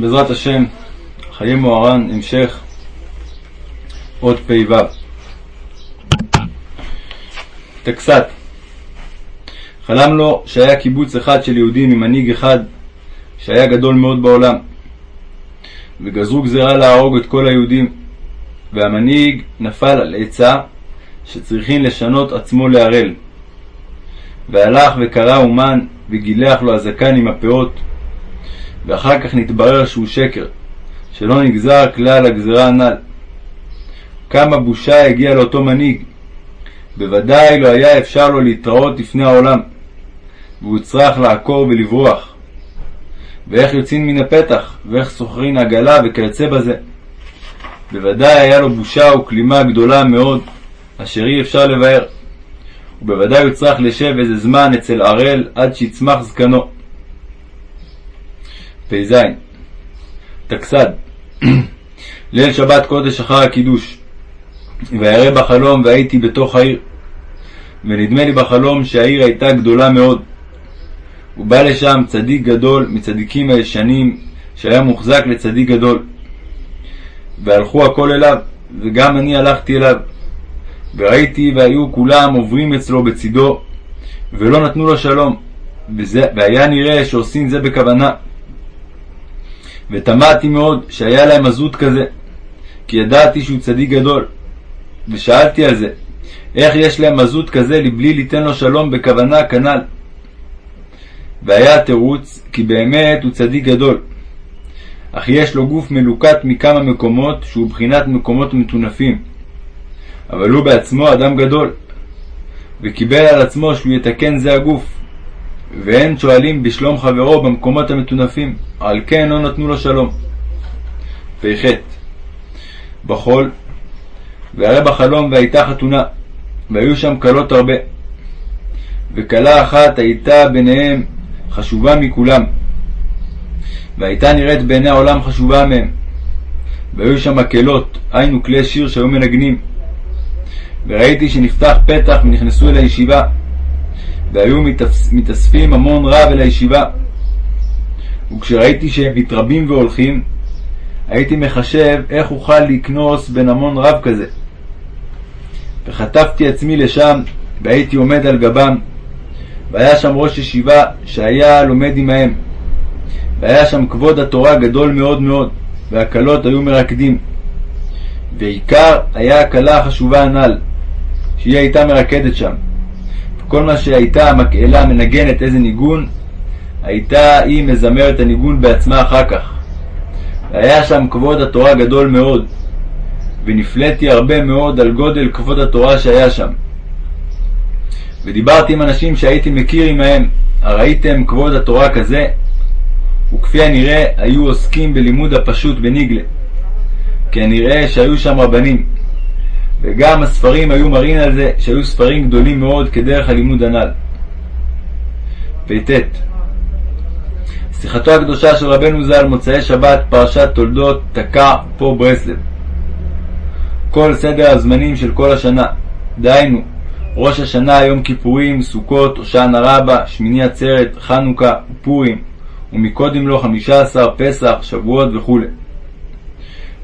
בעזרת השם, חיי מוהר"ן, המשך, עוד פ"ו. טקסט חלם לו שהיה קיבוץ אחד של יהודים עם מנהיג אחד שהיה גדול מאוד בעולם, וגזרו גזירה להרוג את כל היהודים, והמנהיג נפל על עצה שצריכים לשנות עצמו לערל. והלך וקרא אומן וגילח לו הזקן עם הפאות, ואחר כך נתברר שהוא שקר, שלא נגזר כלל הגזירה הנ"ל. כמה בושה הגיעה לאותו מנהיג. בוודאי לא היה אפשר לו להתראות לפני העולם, והוא צריך לעקור ולברוח. ואיך יוצאים מן הפתח, ואיך סוחרין עגלה וכיוצא בזה. בוודאי היה לו בושה וכלימה גדולה מאוד, אשר אי אפשר לבאר. ובוודאי הוא צריך לשב איזה זמן אצל ערל עד שיצמח זקנו. פ"ז טקסד ליל שבת קודש אחר הקידוש וירא בחלום והייתי בתוך העיר ונדמה לי בחלום שהעיר הייתה גדולה מאוד. ובא לשם צדיק גדול מצדיקים הישנים שהיה מוחזק לצדיק גדול. והלכו הכל אליו וגם אני הלכתי אליו. וראיתי והיו כולם עוברים אצלו בצדו ולא נתנו לו שלום. וזה, והיה נראה שעושים זה בכוונה ותמהתי מאוד שהיה להם עזות כזה, כי ידעתי שהוא צדיק גדול. ושאלתי על זה, איך יש להם עזות כזה לבלי ליתן לו שלום בכוונה כנ"ל? והיה התירוץ, כי באמת הוא צדיק גדול. אך יש לו גוף מלוקט מכמה מקומות, שהוא בחינת מקומות מטונפים. אבל הוא בעצמו אדם גדול, וקיבל על עצמו שהוא יתקן זה הגוף. ואין שואלים בשלום חברו במקומות המטונפים, על כן לא נתנו לו שלום. פ"ח בחול, והרי בחלום והייתה חתונה, והיו שם כלות הרבה. וכלה אחת הייתה ביניהם חשובה מכולם, והייתה נראית בעיני העולם חשובה מהם. והיו שם מקהלות, היינו כלי שיר שהיו מנגנים. וראיתי שנפתח פתח ונכנסו אל הישיבה, והיו מתאספים המון רב אל הישיבה. וכשראיתי שהם מתרבים והולכים, הייתי מחשב איך אוכל לקנוס בין המון רב כזה. וחטפתי עצמי לשם, והייתי עומד על גבם, והיה שם ראש ישיבה שהיה לומד עמהם. והיה שם כבוד התורה גדול מאוד מאוד, והקלות היו מרקדים. ועיקר היה הכלה החשובה הנ"ל, שהיא הייתה מרקדת שם. כל מה שהייתה המקהלה מנגנת איזה ניגון, הייתה היא מזמרת הניגון בעצמה אחר כך. והיה שם כבוד התורה גדול מאוד, ונפלאתי הרבה מאוד על גודל כבוד התורה שהיה שם. ודיברתי עם אנשים שהייתי מכיר עמהם, הראיתם כבוד התורה כזה? וכפי הנראה היו עוסקים בלימוד הפשוט בניגלה, כי הנראה שהיו שם רבנים. וגם הספרים היו מראים על זה שהיו ספרים גדולים מאוד כדרך הלימוד הנ"ל. פט שיחתו הקדושה של רבנו ז"ל מוצאי שבת פרשת תולדות תקע פה ברסלב. כל סדר הזמנים של כל השנה, דהיינו ראש השנה, יום כיפורים, סוכות, הושענא רבה, שמיני עצרת, חנוכה ופורים, ומקודם לו חמישה עשר פסח, שבועות וכו'.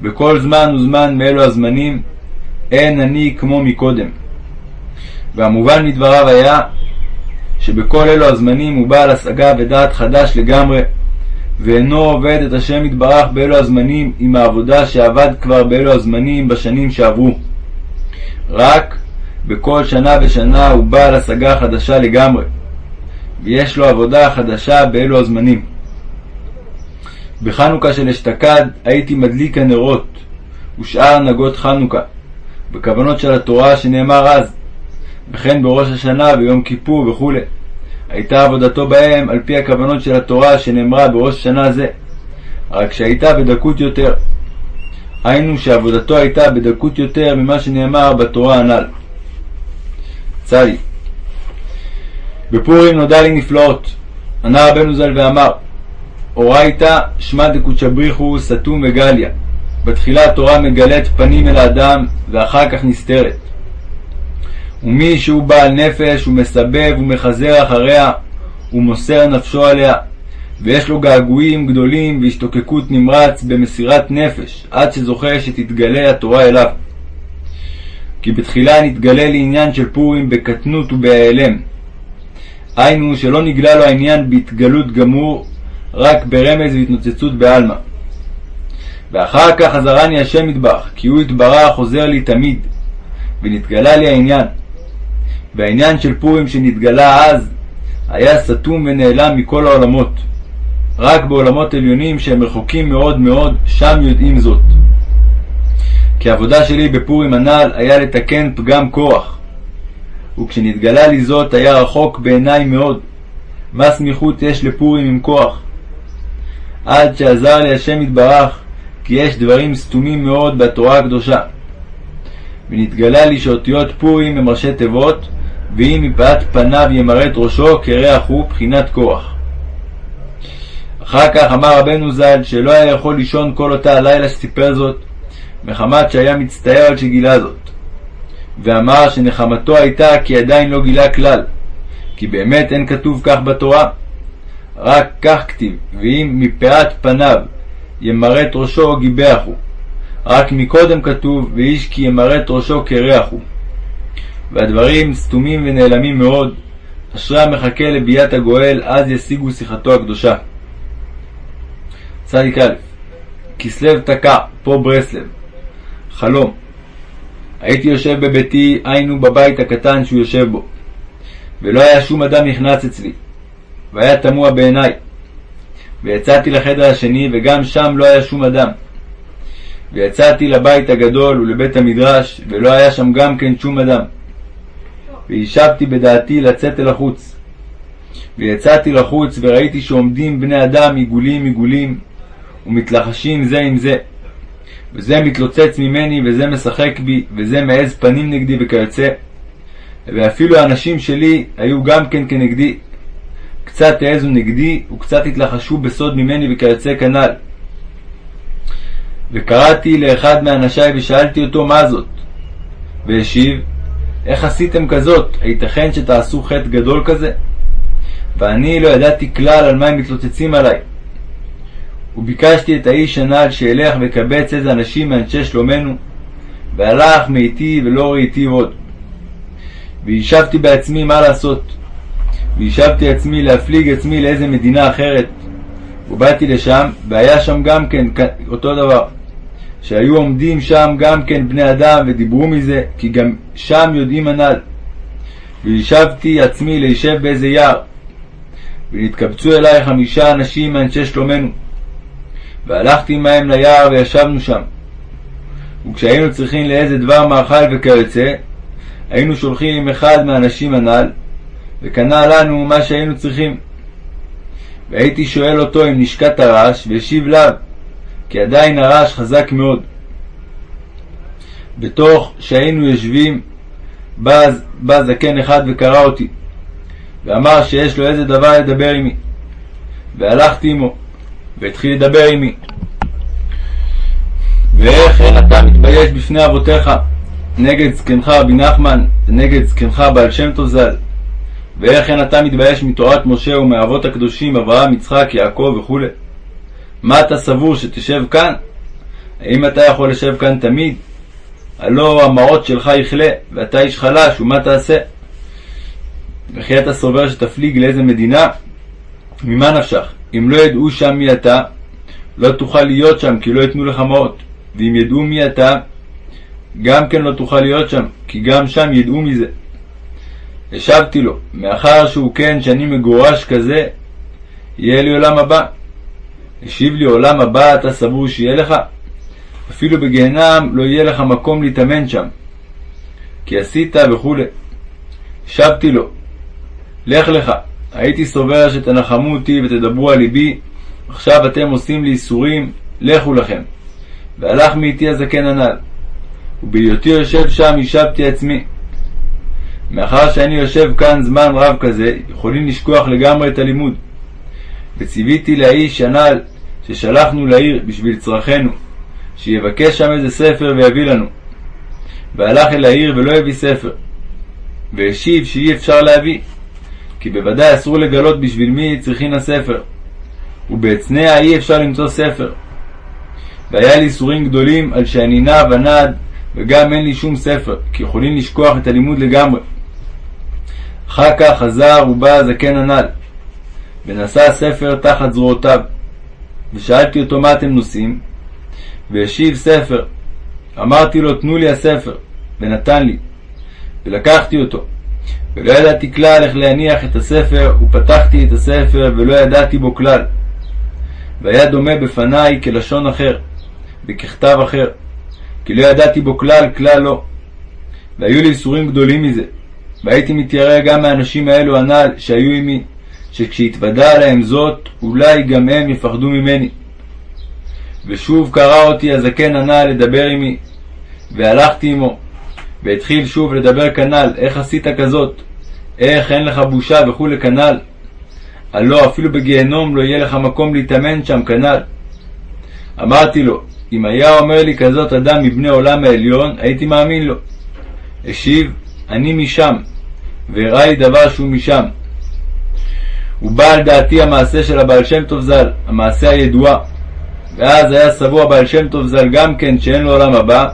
בכל זמן וזמן מאלו הזמנים אין אני כמו מקודם. והמובן מדבריו היה שבכל אלו הזמנים הוא בעל השגה ודעת חדש לגמרי, ואינו עובד את השם יתברך באלו הזמנים עם העבודה שעבד כבר באלו הזמנים בשנים שעברו. רק בכל שנה ושנה הוא בעל השגה חדשה לגמרי, ויש לו עבודה חדשה באלו הזמנים. בחנוכה של אשתקד הייתי מדליק הנרות ושאר נגות חנוכה, בכוונות של התורה שנאמר אז, וכן בראש השנה ביום כיפור וכו'. הייתה עבודתו בהם על פי הכוונות של התורה שנאמרה בראש השנה זה, רק שהייתה בדקות יותר. היינו שעבודתו הייתה בדקות יותר ממה שנאמר בתורה הנ"ל. צדי בפורים נודע לי נפלאות. ענה רבנו ז"ל ואמר אורייתא שמע דקודשא בריחו סתום וגליה בתחילה התורה מגלית פנים אל האדם ואחר כך נסתרת. ומי שהוא בעל נפש ומסבב ומחזר אחריה ומוסר נפשו עליה ויש לו געגועים גדולים והשתוקקות נמרץ במסירת נפש, עד שזוכה שתתגלה התורה אליו. כי בתחילה נתגלה לעניין של פורים בקטנות ובהיעלם. היינו שלא נגלה לו העניין בהתגלות גמור, רק ברמז והתנוצצות בעלמא. ואחר כך עזרני השם יתברך, כי הוא יתברך חוזר לי תמיד, ונתגלה לי העניין. והעניין של פורים שנתגלה אז, היה סתום ונעלם מכל העולמות. רק בעולמות עליונים שהם רחוקים מאוד מאוד, שם יודעים זאת. כי העבודה שלי בפורים הנ"ל היה לתקן פגם כוח. וכשנתגלה לי זאת היה רחוק בעיניי מאוד. מה סמיכות יש לפורים עם כוח? עד שעזר לי השם יתברך, כי יש דברים סתומים מאוד בתורה הקדושה. ונתגלה לי שאותיות פורים הם ראשי תיבות, ואם מפאת פניו ימרט ראשו כריח הוא בחינת כוח. אחר כך אמר רבנו ז"ל שלא היה יכול לישון כל אותה הלילה שסיפר זאת, מחמת שהיה מצטער על שגילה זאת. ואמר שנחמתו הייתה כי עדיין לא גילה כלל, כי באמת אין כתוב כך בתורה. רק כך כתיב, ואם מפאת פניו ימרט ראשו גיבח הוא. רק מקודם כתוב, ואיש כי ימרט ראשו קרח הוא. והדברים סתומים ונעלמים מאוד, אשרי המחכה לביאת הגואל, אז ישיגו שיחתו הקדושה. צ"א כסלו תקע, פה ברסלב. חלום הייתי יושב בביתי, היינו בבית הקטן שהוא יושב בו, ולא היה שום אדם נכנס אצלי, והיה תמוה בעיניי. ויצאתי לחדר השני, וגם שם לא היה שום אדם. ויצאתי לבית הגדול ולבית המדרש, ולא היה שם גם כן שום אדם. וישבתי בדעתי לצאת אל החוץ. ויצאתי לחוץ, וראיתי שעומדים בני אדם עיגולים עיגולים, ומתלחשים זה עם זה. וזה מתלוצץ ממני, וזה משחק בי, וזה מעז פנים נגדי וכיוצא. ואפילו האנשים שלי היו גם כן כנגדי. קצת העזו נגדי, וקצת התלחשו בסוד ממני וכיוצא כנ"ל. וקראתי לאחד מאנשיי ושאלתי אותו מה זאת. והשיב, איך עשיתם כזאת? הייתכן שתעשו חטא גדול כזה? ואני לא ידעתי כלל על מה הם מתלוצצים עליי. וביקשתי את האיש הנ"ל שילך וקבץ איזה אנשים מאנשי שלומנו, והלך מאיתי ולא ראיתי עוד. וישבתי בעצמי מה לעשות. וישבתי עצמי להפליג עצמי לאיזה מדינה אחרת. ובאתי לשם, והיה שם גם כן אותו דבר. שהיו עומדים שם גם כן בני אדם ודיברו מזה, כי גם שם יודעים הנ"ל. וישבתי עצמי לישב באיזה יער. ונתקבצו אליי חמישה אנשים מאנשי שלומנו. והלכתי עמהם ליער וישבנו שם. וכשהיינו צריכים לאיזה דבר מאכל וכיוצא, היינו שולחים עם אחד מהאנשים הנ"ל, וקנה לנו מה שהיינו צריכים. והייתי שואל אותו אם נשקט הרעש, והשיב לאו, כי עדיין הרעש חזק מאוד. בתוך שהיינו יושבים, בא, בא זקן אחד וקרא אותי, ואמר שיש לו איזה דבר לדבר עמי. והלכתי עמו, והתחיל לדבר עמי. ואיך אין אתה מתבייש בפני אבותיך, נגד זקנך רבי נחמן, ונגד זקנך בעל שם טוב ז"ל, ואיך אין אתה מתבייש מתורת משה ומאבות הקדושים אברהם, יצחק, יעקב וכו'. מה אתה סבור שתשב כאן? האם אתה יכול לשב כאן תמיד? הלא המעות שלך יכלה, ואתה איש חלש, ומה תעשה? וכי אתה סובר שתפליג לאיזה מדינה? ממה נפשך? אם לא ידעו שם מי אתה, לא תוכל להיות שם, כי לא יתנו לך מעות. ואם ידעו מי אתה, גם כן לא תוכל להיות שם, כי גם שם ידעו מזה. השבתי לו, מאחר שהוא כן שאני מגורש כזה, יהיה לי עולם הבא. השיב לי, עולם הבא אתה סבור שיהיה לך? אפילו בגיהנם לא יהיה לך מקום להתאמן שם. כי עשית וכו'. השבתי לו, לך לך, הייתי סובר שתנחמו אותי ותדברו על ליבי, עכשיו אתם עושים לי ייסורים, לכו לכם. והלך מאיתי הזקן הנ"ל. ובהיותי יושב שם השבתי עצמי. מאחר שאני יושב כאן זמן רב כזה, יכולים לשכוח לגמרי את הלימוד. וציוויתי לאיש הנ"ל ששלחנו לעיר בשביל צרכינו, שיבקש שם איזה ספר ויביא לנו. והלך אל העיר ולא הביא ספר. והשיב שאי אפשר להביא, כי בוודאי אסור לגלות בשביל מי צריכין הספר. ובאצניה אי אפשר למצוא ספר. והיה לי ייסורים גדולים על שאני נע ונד, וגם אין לי שום ספר, כי יכולים לשכוח את הלימוד לגמרי. אחר כך חזר ובא הזקן הנ"ל, ונשא הספר תחת זרועותיו. ושאלתי אותו מה אתם נושאים? והשיב ספר. אמרתי לו תנו לי הספר, ונתן לי. ולקחתי אותו. ולא ידעתי כלל איך להניח את הספר, ופתחתי את הספר ולא ידעתי בו כלל. והיה דומה בפניי כלשון אחר, וככתב אחר, כי לא ידעתי בו כלל, כלל לא. והיו לי איסורים גדולים מזה, והייתי מתיירא גם מהאנשים האלו הנ"ל שהיו עמי, שכשהתוודע עליהם זאת, אולי גם הם יפחדו ממני. ושוב קרא אותי הזקן הנ"ל לדבר עמי, והלכתי עמו, והתחיל שוב לדבר כנ"ל, איך עשית כזאת? איך אין לך בושה וכולי כנ"ל? הלא אפילו בגיהנום לא יהיה לך מקום להתאמן שם כנ"ל. אמרתי לו, אם היה אומר לי כזאת אדם מבני עולם העליון, הייתי מאמין לו. השיב, אני משם, והראה לי דבר שהוא משם. ובא על דעתי המעשה של הבעל שם טוב ז"ל, המעשה הידועה. ואז היה סבור הבעל שם טוב ז"ל גם כן שאין לו עולם הבא,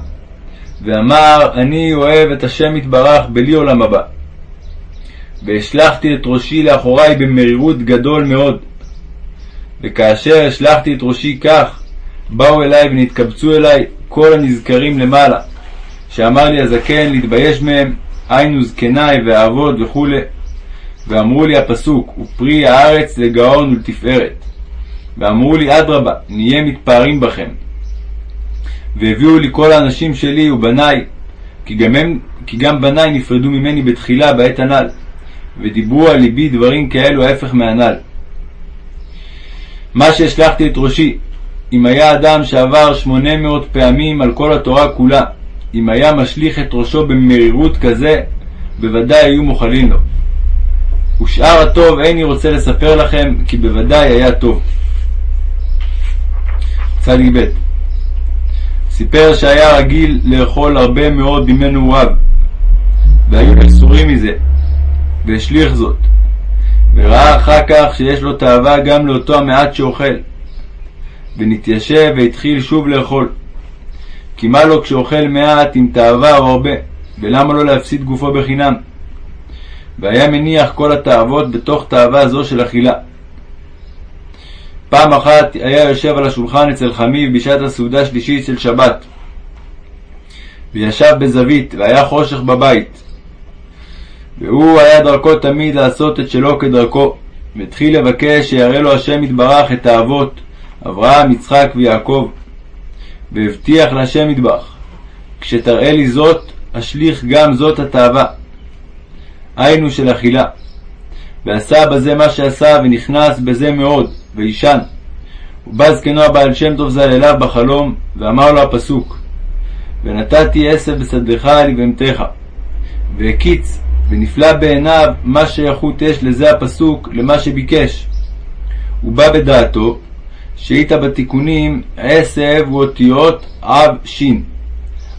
ואמר אני אוהב את השם יתברך בלי עולם הבא. והשלכתי את ראשי לאחוריי במרירות גדול מאוד. וכאשר השלכתי את ראשי כך, באו אליי ונתקבצו אליי כל הנזכרים למעלה, שאמר לי הזקן להתבייש מהם, היינו זקניי והאבות וכו', ואמרו לי הפסוק, ופרי הארץ לגאון ולתפארת. ואמרו לי, אדרבה, נהיה מתפארים בכם. והביאו לי כל האנשים שלי ובניי, כי גם, הם, כי גם בניי נפרדו ממני בתחילה בעת הנ"ל, ודיברו על ליבי דברים כאלו ההפך מהנ"ל. מה שהשלכתי את ראשי, אם היה אדם שעבר שמונה מאות פעמים על כל התורה כולה, אם היה משליך את ראשו במרירות כזה, בוודאי היו מוחלים לו. ושאר הטוב איני רוצה לספר לכם, כי בוודאי היה טוב. צ"ב סיפר שהיה רגיל לאכול הרבה מאוד בימי נעוריו, והיו איסורים מזה, והשליך זאת, וראה אחר כך שיש לו תאווה גם לאותו המעט שאוכל, ונתיישב והתחיל שוב לאכול. כי מה לו כשאוכל מעט עם תאווה או הרבה, ולמה לא להפסיד גופו בחינם? והיה מניח כל התאוות בתוך תאווה זו של אכילה. פעם אחת היה יושב על השולחן אצל חמיב בשעת הסעודה השלישית של שבת, וישב בזווית, והיה חושך בבית. והוא היה דרכו תמיד לעשות את שלו כדרכו, והתחיל לבקש שיראה לו השם יתברך את האבות, אברהם, יצחק ויעקב. והבטיח להשם יתברך, כשתראה לי זאת, אשליך גם זאת התאווה. היינו של אכילה. ועשה בזה מה שעשה, ונכנס בזה מאוד, וישן. ובא זקנו הבעל שם טוב ז"ל אליו בחלום, ואמר לו הפסוק: ונתתי עשב בשדך לבהמתך. והקיץ, ונפלא בעיניו מה שייכות יש לזה הפסוק למה שביקש. הוא בא בדעתו, שאיתה בתיקונים עשב הוא אותיות אב שין.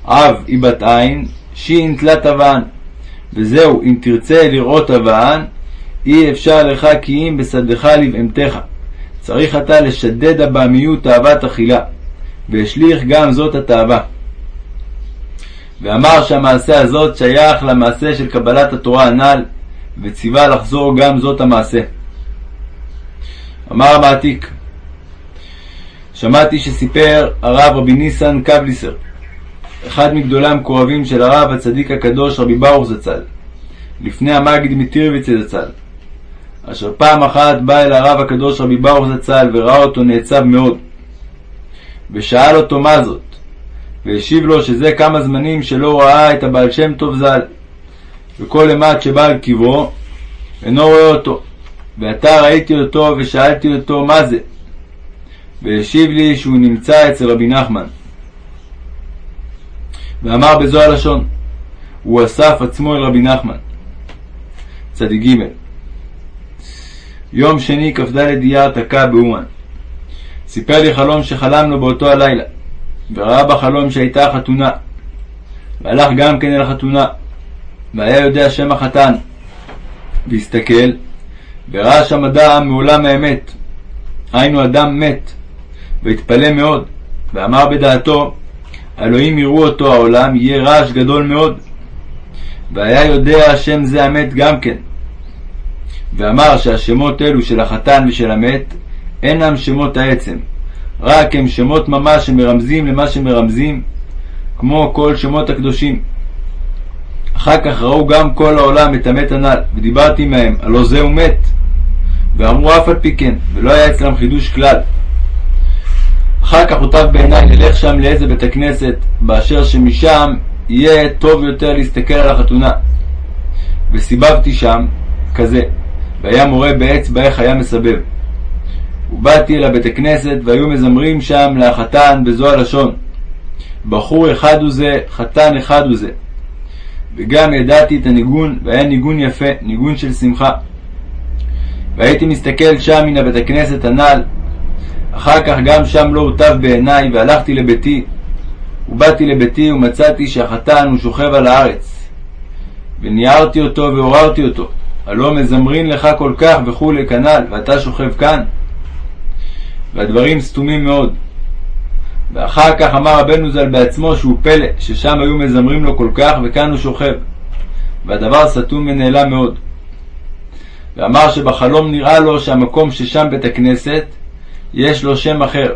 אב היא בת עין, שין תלת אבן. וזהו, אם תרצה לראות אבן, אי אפשר לך כי אם בשדך לבהמתך. צריך אתה לשדד הבעמיות תאוות אכילה, והשליך גם זאת התאווה. ואמר שהמעשה הזאת שייך למעשה של קבלת התורה הנ"ל, וציווה לחזור גם זאת המעשה. אמר המעתיק, שמעתי שסיפר הרב רבי ניסן קבליסר, אחד מגדולי המקורבים של הרב הצדיק הקדוש רבי ברוך זצ"ל, לפני המגיד מטירוויץ זצ"ל, אשר פעם אחת בא אל הרב הקדוש רבי ברוך זצ"ל וראה אותו נעצב מאוד, ושאל אותו מה זאת, והשיב לו שזה כמה זמנים שלא ראה את הבעל שם טוב ז"ל, וכל אימת שבא על קברו, אינו רואה אותו. ועתה ראיתי אותו ושאלתי אותו מה זה, והשיב לי שהוא נמצא אצל רבי נחמן. ואמר בזו הלשון, הוא אסף עצמו אל רבי נחמן. צדיק ג' יום שני כ"ד אייר תקע באומן. סיפר לי חלום שחלם לו באותו הלילה, וראה בחלום שהייתה חתונה, והלך גם כן אל החתונה, והיה יודע שם החתן, והסתכל, וראה שם אדם מעולם האמת, היינו אדם מת, והתפלא מאוד, ואמר בדעתו, אלוהים יראו אותו העולם, יהיה רעש גדול מאוד. והיה יודע השם זה המת גם כן. ואמר שהשמות אלו של החתן ושל המת אינם שמות העצם, רק הם שמות ממש שמרמזים למה שמרמזים, כמו כל שמות הקדושים. אחר כך ראו גם כל העולם את המת הנ"ל, ודיברתי מהם, הלא זהו מת. ואמרו אף על פי כן, ולא היה אצלם חידוש כלל. אחר כך הוטב בעיניי ללך שם לאיזה בית הכנסת, באשר שמשם יהיה טוב יותר להסתכל על החתונה. וסיבבתי שם, כזה, והיה מורה בעץ באיך היה מסבב. ובאתי אל הבית הכנסת, והיו מזמרים שם לחתן בזו הלשון. בחור אחד הוא זה, חתן אחד הוא זה. וגם ידעתי את הניגון, והיה ניגון יפה, ניגון של שמחה. והייתי מסתכל שם מן הבית הכנסת הנ"ל, אחר כך גם שם לא הוטב בעיניי, והלכתי לביתי. ובאתי לביתי ומצאתי שהחתן הוא שוכב על הארץ. וניערתי אותו ועוררתי אותו. הלא מזמרין לך כל כך וכולי כנ"ל, ואתה שוכב כאן. והדברים סתומים מאוד. ואחר כך אמר רבנו ז"ל בעצמו שהוא פלא, ששם היו מזמרים לו כל כך וכאן הוא שוכב. והדבר סתום ונעלם מאוד. ואמר שבחלום נראה לו שהמקום ששם בית הכנסת יש לו שם אחר,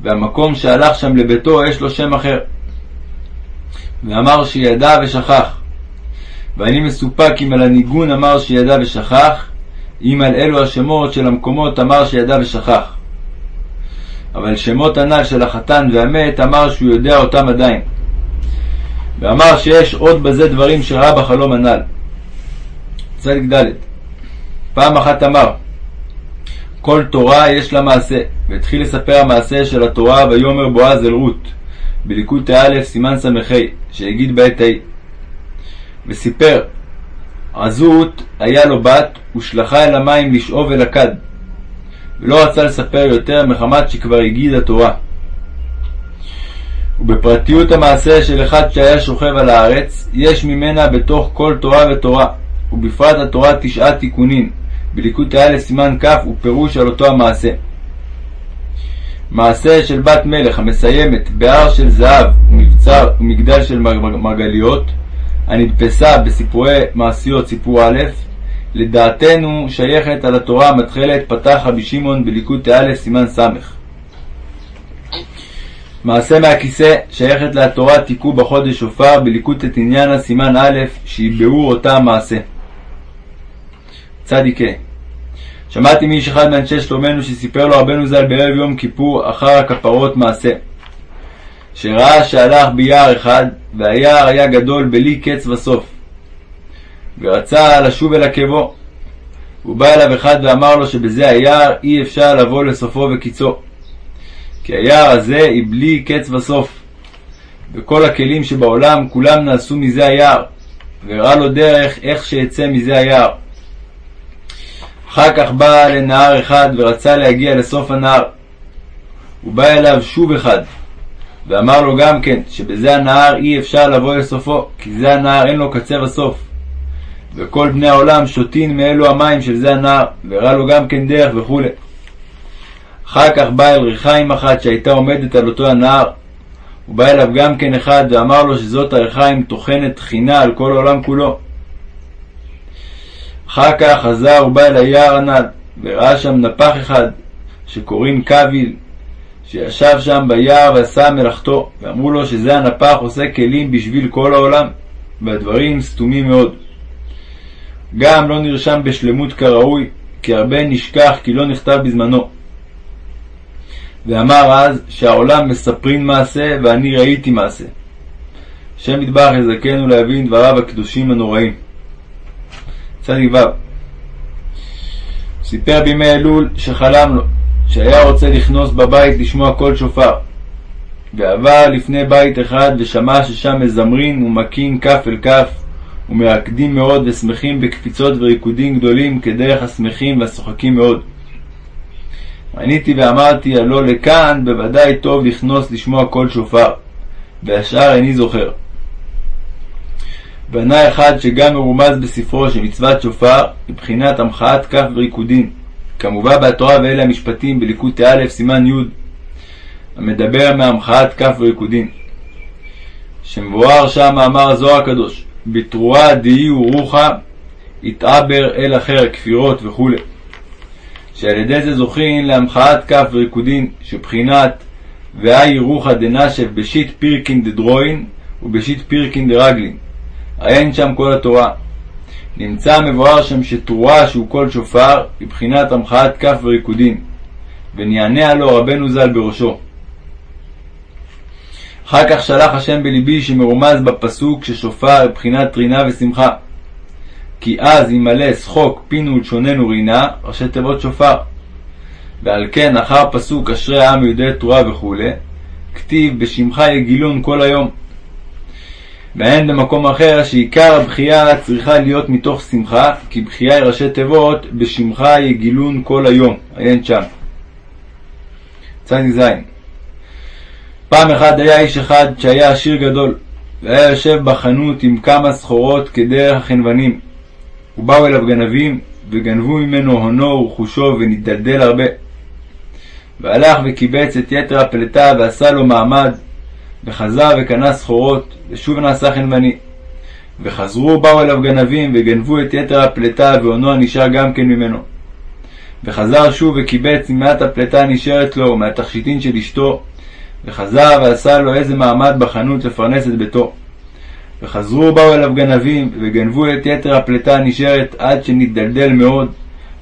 והמקום שהלך שם לביתו יש לו שם אחר. ואמר שידע ושכח. ואני מסופק אם על הניגון אמר שידע ושכח, אם על אלו השמות של המקומות אמר שידע ושכח. אבל שמות הנ"ל של החתן והמת אמר שהוא יודע אותם עדיין. ואמר שיש עוד בזה דברים שראה בחלום הנ"ל. צדיק ד' פעם אחת אמר כל תורה יש לה מעשה, והתחיל לספר המעשה של התורה ויאמר בועז אל רות, בליקוד א' סימן ס"ה, שהגיד בעת ההיא. וסיפר, עזות היה לו בת, ושלחה אל המים לשאוב אל הכד, ולא רצה לספר יותר מחמת שכבר הגיד התורה. ובפרטיות המעשה של אחד שהיה שוכב על הארץ, יש ממנה בתוך כל תורה ותורה, ובפרט התורה תשעה תיקונים, בליקוד א' סימן כ' הוא פירוש על אותו המעשה. מעשה של בת מלך המסיימת בהר של זהב ומבצר ומגדל של מרגליות, הנדפסה בסיפורי מעשיות סיפור א', לדעתנו שייכת על התורה המתחלת פתח רבי שמעון בליקוד א' סימן ס'. מעשה מהכיסא שייכת לתורה תיקו בחודש שופר בליקוד את עניין הסימן א' שהיא ביאור אותה המעשה. צדיקה. שמעתי מאיש אחד מאנשי שלומנו שסיפר לו רבנו ז"ל בערב יום כיפור אחר הכפרות מעשה. שראה שהלך ביער אחד והיער היה גדול בלי קץ וסוף. ורצה לשוב אל עקבו. הוא בא אליו אחד ואמר לו שבזה היער אי אפשר לבוא לסופו וקיצו. כי היער הזה היא בלי קץ וסוף. וכל הכלים שבעולם כולם נעשו מזה היער. והראה לו דרך איך שיצא מזה היער אחר כך בא לנהר אחד ורצה להגיע לסוף הנהר. הוא בא אליו שוב אחד, ואמר לו גם כן שבזה הנהר אי אפשר לבוא לסופו, כי זה הנהר אין לו קצה וסוף. וכל בני העולם שותין מאלו המים של זה הנהר, והראה לו גם כן דרך וכו'. אחר כך בא אל ריחיים אחת שהייתה עומדת על אותו הנהר. הוא בא אליו גם כן אחד ואמר לו שזאת הריחיים טוחנת תחינה על כל העולם כולו. אחר כך חזר ובא אל היער הנ"ל, וראה שם נפח אחד, שקוראים קביל, שישב שם ביער ועשה מלאכתו, ואמרו לו שזה הנפח עושה כלים בשביל כל העולם, והדברים סתומים מאוד. גם לא נרשם בשלמות כראוי, כי הרבה נשכח כי לא נכתב בזמנו. ואמר אז שהעולם מספרין מעשה ואני ראיתי מעשה. השם יתברך יזכנו להבין דבריו הקדושים הנוראים. צדיק ו' סיפר בימי אלול שחלם לו שהיה רוצה לכנוס בבית לשמוע קול שופר ועבר לפני בית אחד ושמע ששם מזמרין ומכים כף אל כף ומרקדים מאוד ושמחים בקפיצות וריקודים גדולים כדרך השמחים והשוחקים מאוד. עניתי ואמרתי הלא לכאן בוודאי טוב לכנוס לשמוע קול שופר והשאר איני זוכר. בנה אחד שגם מרומז בספרו שמצוות שופר מבחינת המחאת כף וריקודין, כמובא בתורה ואלה המשפטים בליקוטי א', סימן י', המדבר מהמחאת כף וריקודין. שמבואר שם מאמר הזוהר הקדוש, בתרועה דהי ורוחה יתעבר אל אחר כפירות וכו', שעל ידי זה זוכין להמחאת כף וריקודין, שבחינת והאי רוחא דנשב בשיט פירקין דדרוין ובשיט פירקין דרגלין. עיין שם כל התורה. נמצא מבואר שם שתרועה שהוא קול שופר, מבחינת המחאת כף וריקודין, ונענע לו רבנו ז"ל בראשו. אחר כך שלח השם בלבי שמרומז בפסוק ששופר בחינת רינה ושמחה. כי אז ימלא שחוק פינו ולשוננו רינה, ראשי תיבות שופר. ועל כן אחר פסוק אשרי העם יודעי תרועה וכו', כתיב בשמך יגילון כל היום. ואין במקום אחר שעיקר הבכייה צריכה להיות מתוך שמחה, כי בכייה היא ראשי תיבות בשמך יגילון כל היום. עיין שם. צ"ז פעם אחת היה איש אחד שהיה עשיר גדול, והיה יושב בחנות עם כמה סחורות כדרך החנוונים. ובאו אליו גנבים, וגנבו ממנו הונו ורכושו, ונתדלדל הרבה. והלך וקיבץ את יתר הפלטה, ועשה לו מעמד, וחזר וקנה סחורות, ושוב נעשה חנווני. וחזרו באו אליו גנבים, וגנבו את יתר הפלטה, והונו הנשאר גם כן ממנו. וחזר שוב וקיבץ ממעט הפלטה הנשארת לו, ומהתכשיטין של אשתו, וחזר ועשה לו איזה מעמד בחנות לפרנס את ביתו. וחזרו באו אליו גנבים, וגנבו את יתר הפלטה הנשארת עד שנתדלדל מאוד,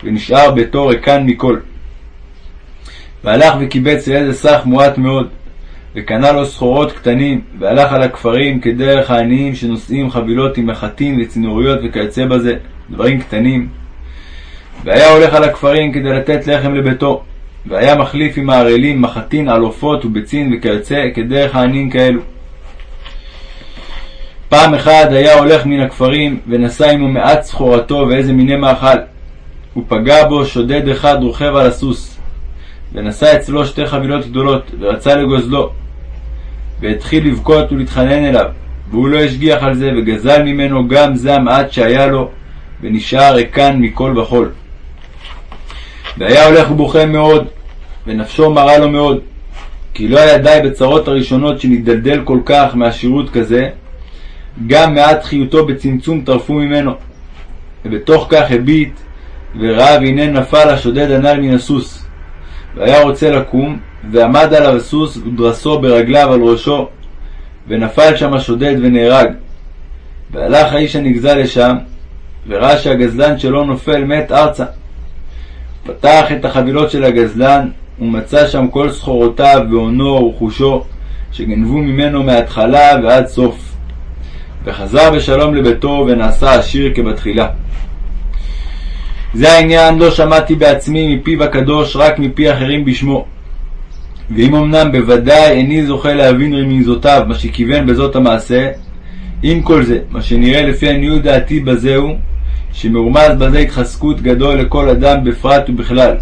ונשאר ביתו ריקן מכל. והלך וקיבץ לאיזה סך מועט מאוד, וקנה לו סחורות קטנים, והלך על הכפרים כדרך העניים שנושאים חבילות עם מחטים וצינוריות וכיוצא בזה, דברים קטנים. והיה הולך על הכפרים כדי לתת לחם לביתו, והיה מחליף עם הערלים מחטין על עופות וביצין וכיוצא כדרך העניים כאלו. פעם אחד היה הולך מן הכפרים, ונשא עמו מעט סחורתו ואיזה מיני מאכל. ופגע בו שודד אחד רוכב על הסוס, ונשא אצלו שתי חבילות גדולות, ורצה לגוזלו. והתחיל לבכות ולהתחנן אליו, והוא לא השגיח על זה, וגזל ממנו גם זה המעט שהיה לו, ונשאר ריקן מכל וכול. והיה הולך ובוכה מאוד, ונפשו מרה לו מאוד, כי לא היה די בצרות הראשונות שנתדלדל כל כך מעשירות כזה, גם מעט חיותו בצמצום טרפו ממנו. ובתוך כך הביט, וראה והנה נפל השודד הנ"ל מן הסוס. והיה רוצה לקום, ועמד עליו הסוס ודרסו ברגליו על ראשו, ונפל שם השודד ונהרג. והלך האיש הנגזל לשם, וראה שהגזלן שלו נופל מת ארצה. פתח את החבילות של הגזלן, ומצא שם כל סחורותיו והונו ורכושו, שגנבו ממנו מההתחלה ועד סוף. וחזר בשלום לביתו ונעשה עשיר כבתחילה. זה העניין לא שמעתי בעצמי מפיו הקדוש, רק מפי אחרים בשמו. ואם אמנם בוודאי איני זוכה להבין רמיזותיו, מה שכיוון בזאת המעשה, עם כל זה, מה שנראה לפי עניות דעתי בזה הוא, שמרומז בזה התחזקות גדול לכל אדם בפרט ובכלל,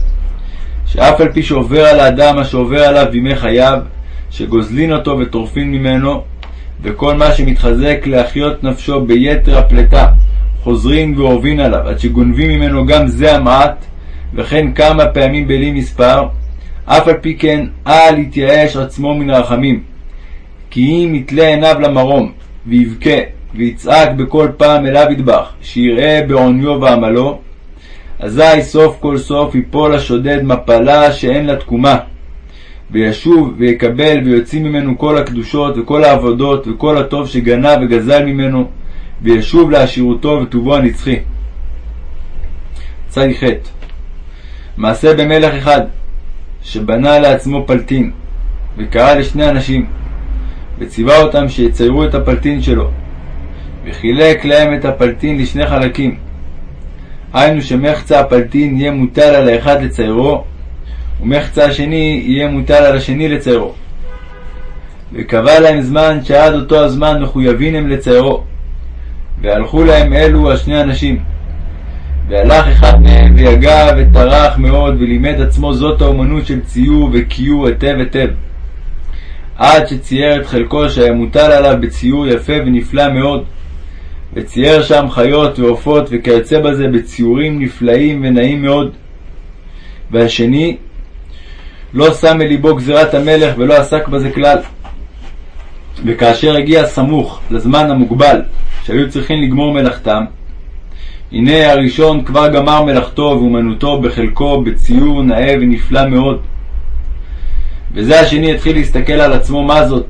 שאף על פי שעובר על האדם מה שעובר עליו בימי חייו, שגוזלין אותו וטורפין ממנו, וכל מה שמתחזק להחיות נפשו ביתר הפלטה, חוזרים ואורבין עליו, עד שגונבים ממנו גם זה המעט, וכן כמה פעמים בלי מספר, אף על פי כן אל יתייאש עצמו מן הרחמים. כי אם יתלה עיניו למרום, ויבכה, ויצעק בכל פעם אליו ידבח, שיראה בעוניו ועמלו, אזי סוף כל סוף יפול השודד מפלה שאין לה תקומה, וישוב ויקבל ויוציא ממנו כל הקדושות וכל העבודות וכל הטוב שגנב וגזל ממנו, וישוב לעשירותו וטובו הנצחי. צ"ח מעשה במלך אחד, שבנה לעצמו פלטין, וקרא לשני אנשים, וציווה אותם שיציירו את הפלטין שלו, וחילק להם את הפלטין לשני חלקים. היינו שמחצה הפלטין יהיה מוטל על האחד לציירו, ומחצה השני יהיה מוטל על השני לציירו. וקבע להם זמן שעד אותו הזמן מחויבים הם לציירו. והלכו להם אלו השני אנשים. והלך אחד מהם ויגע וטרח מאוד ולימד עצמו זאת האומנות של ציור וקיור היטב היטב. עד שצייר את חלקו שהיה מוטל עליו בציור יפה ונפלא מאוד. וצייר שם חיות ועופות וכיוצא בזה בציורים נפלאים ונעים מאוד. והשני לא שם אל ליבו גזירת המלך ולא עסק בזה כלל. וכאשר הגיע סמוך לזמן המוגבל שהיו צריכים לגמור מלאכתם, הנה הראשון כבר גמר מלאכתו ואומנותו בחלקו בציור נאה ונפלא מאוד. וזה השני התחיל להסתכל על עצמו מה זאת,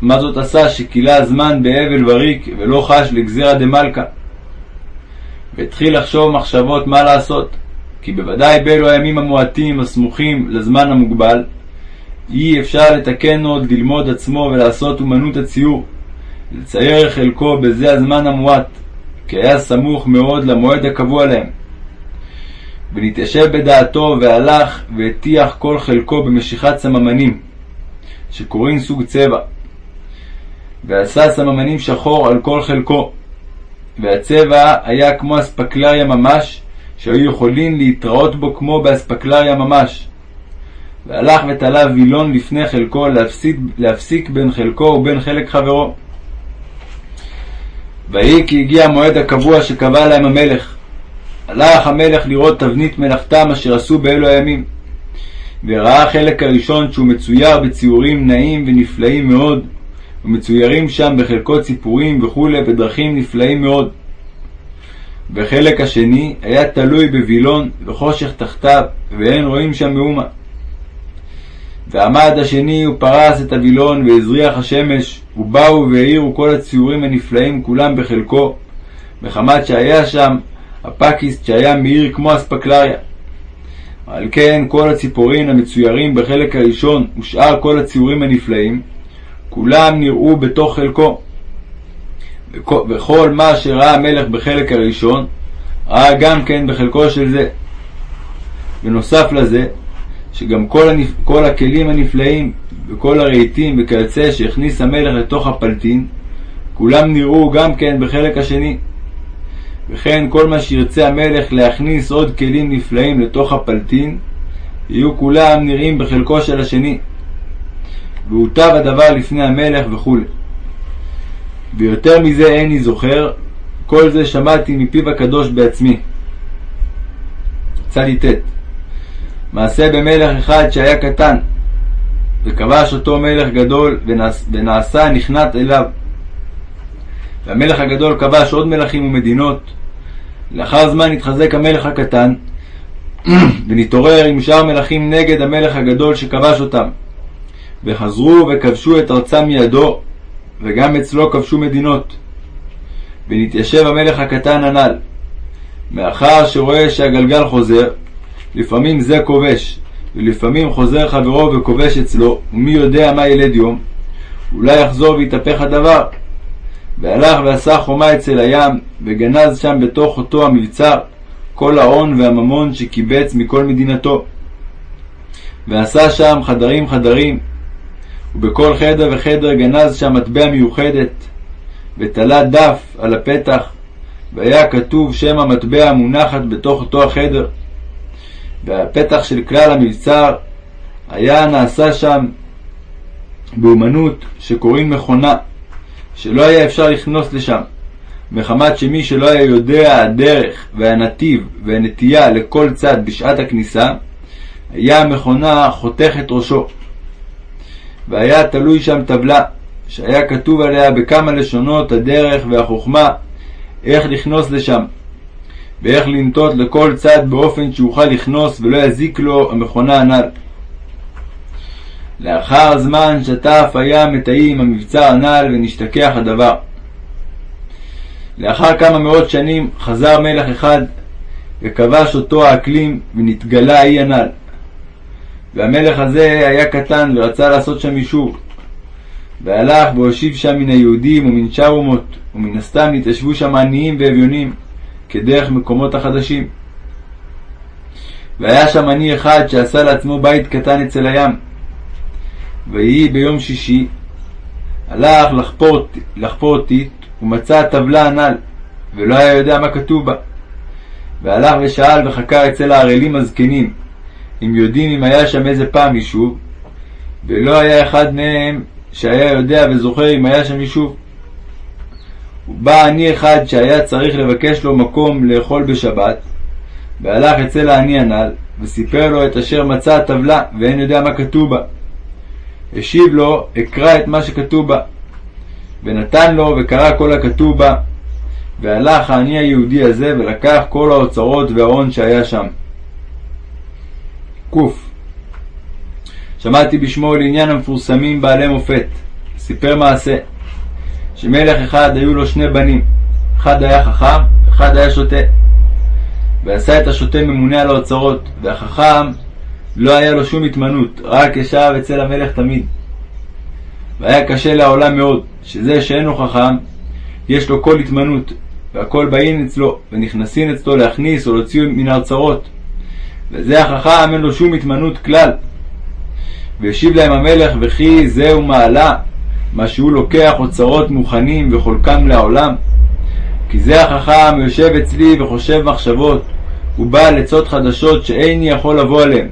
מה זאת עשה שכילה הזמן באבל וריק ולא חש לגזירא דמלכא. והתחיל לחשוב מחשבות מה לעשות, כי בוודאי באלו הימים המועטים הסמוכים לזמן המוגבל, אי אפשר לתקן עוד ללמוד עצמו ולעשות אומנות הציור, לצייר חלקו בזה הזמן המועט, כי היה סמוך מאוד למועד הקבוע להם. ונתיישב בדעתו והלך והטיח כל חלקו במשיכת סממנים, שקוראים סוג צבע. ועשה סממנים שחור על כל חלקו, והצבע היה כמו אספקלריה ממש, שהיו יכולים להתראות בו כמו באספקלריה ממש. והלך ותלה וילון לפני חלקו להפסיק, להפסיק בין חלקו ובין חלק חברו. ויהי כי הגיע המועד הקבוע שקבע להם המלך. הלך המלך לראות תבנית מלאכתם אשר עשו באלו הימים. וראה החלק הראשון שהוא מצויר בציורים נעים ונפלאים מאוד, ומצוירים שם בחלקו ציפורים וכולי בדרכים נפלאים מאוד. וחלק השני היה תלוי בווילון וחושך תחתיו, ואין רואים שם מאומה. ועמד השני ופרס את הווילון והזריח השמש, ובאו והאירו כל הציורים הנפלאים כולם בחלקו, מחמת שהיה שם הפקיסט שהיה מאיר כמו אספקלריה. על כן כל הציפורין המצוירים בחלק הראשון ושאר כל הציורים הנפלאים, כולם נראו בתוך חלקו. וכל מה שראה המלך בחלק הראשון, ראה גם כן בחלקו של זה. ונוסף לזה, שגם כל, הנפ... כל הכלים הנפלאים וכל הרהיטים וכיוצא שהכניס המלך לתוך הפלטין, כולם נראו גם כן בחלק השני. וכן כל מה שירצה המלך להכניס עוד כלים נפלאים לתוך הפלטין, יהיו כולם נראים בחלקו של השני. והוטב הדבר לפני המלך וכו'. ויותר מזה איני זוכר, כל זה שמעתי מפיו הקדוש בעצמי. צ"ט מעשה במלך אחד שהיה קטן, וכבש אותו מלך גדול, ונעשה נכנת אליו. והמלך הגדול כבש עוד מלכים ומדינות. לאחר זמן התחזק המלך הקטן, ונתעורר עם שאר מלכים נגד המלך הגדול שכבש אותם. וחזרו וכבשו את ארצם מידו, וגם אצלו כבשו מדינות. ונתיישב המלך הקטן הנ"ל. מאחר שרואה שהגלגל חוזר, לפעמים זה כובש, ולפעמים חוזר חברו וכובש אצלו, ומי יודע מה ילד יום, אולי יחזור ויתהפך הדבר. והלך ועשה חומה אצל הים, וגנז שם בתוך אותו המבצר כל ההון והממון שקיבץ מכל מדינתו. ועשה שם חדרים חדרים, ובכל חדר וחדר גנז שם מטבע מיוחדת, ותלה דף על הפתח, והיה כתוב שם המטבע המונחת בתוך אותו החדר. והפתח של כלל המבצר היה נעשה שם באומנות שקוראים מכונה, שלא היה אפשר לכנוס לשם, מחמת שמי שלא היה יודע הדרך והנתיב והנטייה לכל צד בשעת הכניסה, היה המכונה חותך את ראשו. והיה תלוי שם טבלה, שהיה כתוב עליה בכמה לשונות הדרך והחוכמה איך לכנוס לשם, ואיך לנטות לכל צד באופן שיוכל לכנוס ולא יזיק לו המכונה הנ"ל. לאחר זמן שטף הים את האי עם המבצר הנ"ל ונשתכח הדבר. לאחר כמה מאות שנים חזר מלך אחד וכבש אותו האקלים ונתגלה האי הנ"ל. והמלך הזה היה קטן ורצה לעשות שם יישוב. והלך והושיב שם מן היהודים ומן שאר ומן הסתם נתיישבו שם עניים ואביונים, כדרך מקומות החדשים. והיה שם עני אחד שעשה לעצמו בית קטן אצל הים. ויהי ביום שישי, הלך לחפור, לחפור טיט, ומצא הטבלה הנ"ל, ולא היה יודע מה כתוב בה. והלך ושאל וחקר אצל הערלים הזקנים, אם יודעים אם היה שם איזה פעם יישוב, ולא היה אחד מהם שהיה יודע וזוכר אם היה שם יישוב. ובא עני אחד שהיה צריך לבקש לו מקום לאכול בשבת, והלך אצל העני הנ"ל, וסיפר לו את אשר מצא הטבלה, ואין יודע מה כתוב בה. השיב לו, אקרא את מה שכתוב בה. ונתן לו, וקרא כל הכתוב בה, והלך העני היהודי הזה, ולקח כל האוצרות וההון שהיה שם. ק. שמעתי בשמו לעניין המפורסמים בעלי מופת. סיפר מעשה, שמלך אחד היו לו שני בנים, אחד היה חכם, אחד היה שוטה. ועשה את השוטה ממונה על האוצרות, והחכם לא היה לו שום התמנות, רק ישב אצל המלך תמיד. והיה קשה לעולם מאוד, שזה שאינו חכם, יש לו כל התמנות, והכל באין אצלו, ונכנסין אצלו להכניס או להוציא מן האוצרות. וזה החכם אין לו שום התמנות כלל. והשיב להם המלך, וכי זהו מעלה, מה שהוא לוקח אוצרות מוכנים וחולקם לעולם. כי זה החכם יושב אצלי וחושב מחשבות, ובעל עצות חדשות שאיני יכול לבוא עליהן.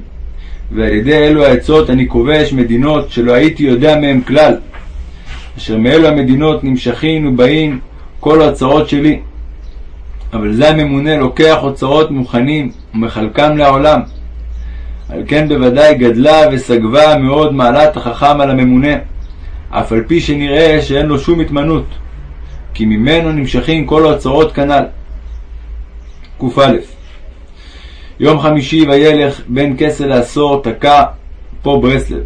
ועל ידי אלו העצות אני כובש מדינות שלא הייתי יודע מהן כלל, אשר מאלו המדינות נמשכין ובאין כל האוצרות שלי. אבל זה הממונה לוקח אוצרות מוכנים ומחלקם לעולם. על כן בוודאי גדלה וסגבה מאוד מעלת החכם על הממונה, אף על פי שנראה שאין לו שום התמנות, כי ממנו נמשכים כל האוצרות כנ"ל. ק. יום חמישי וילך בין כסל לעשור תקע פה ברסלב.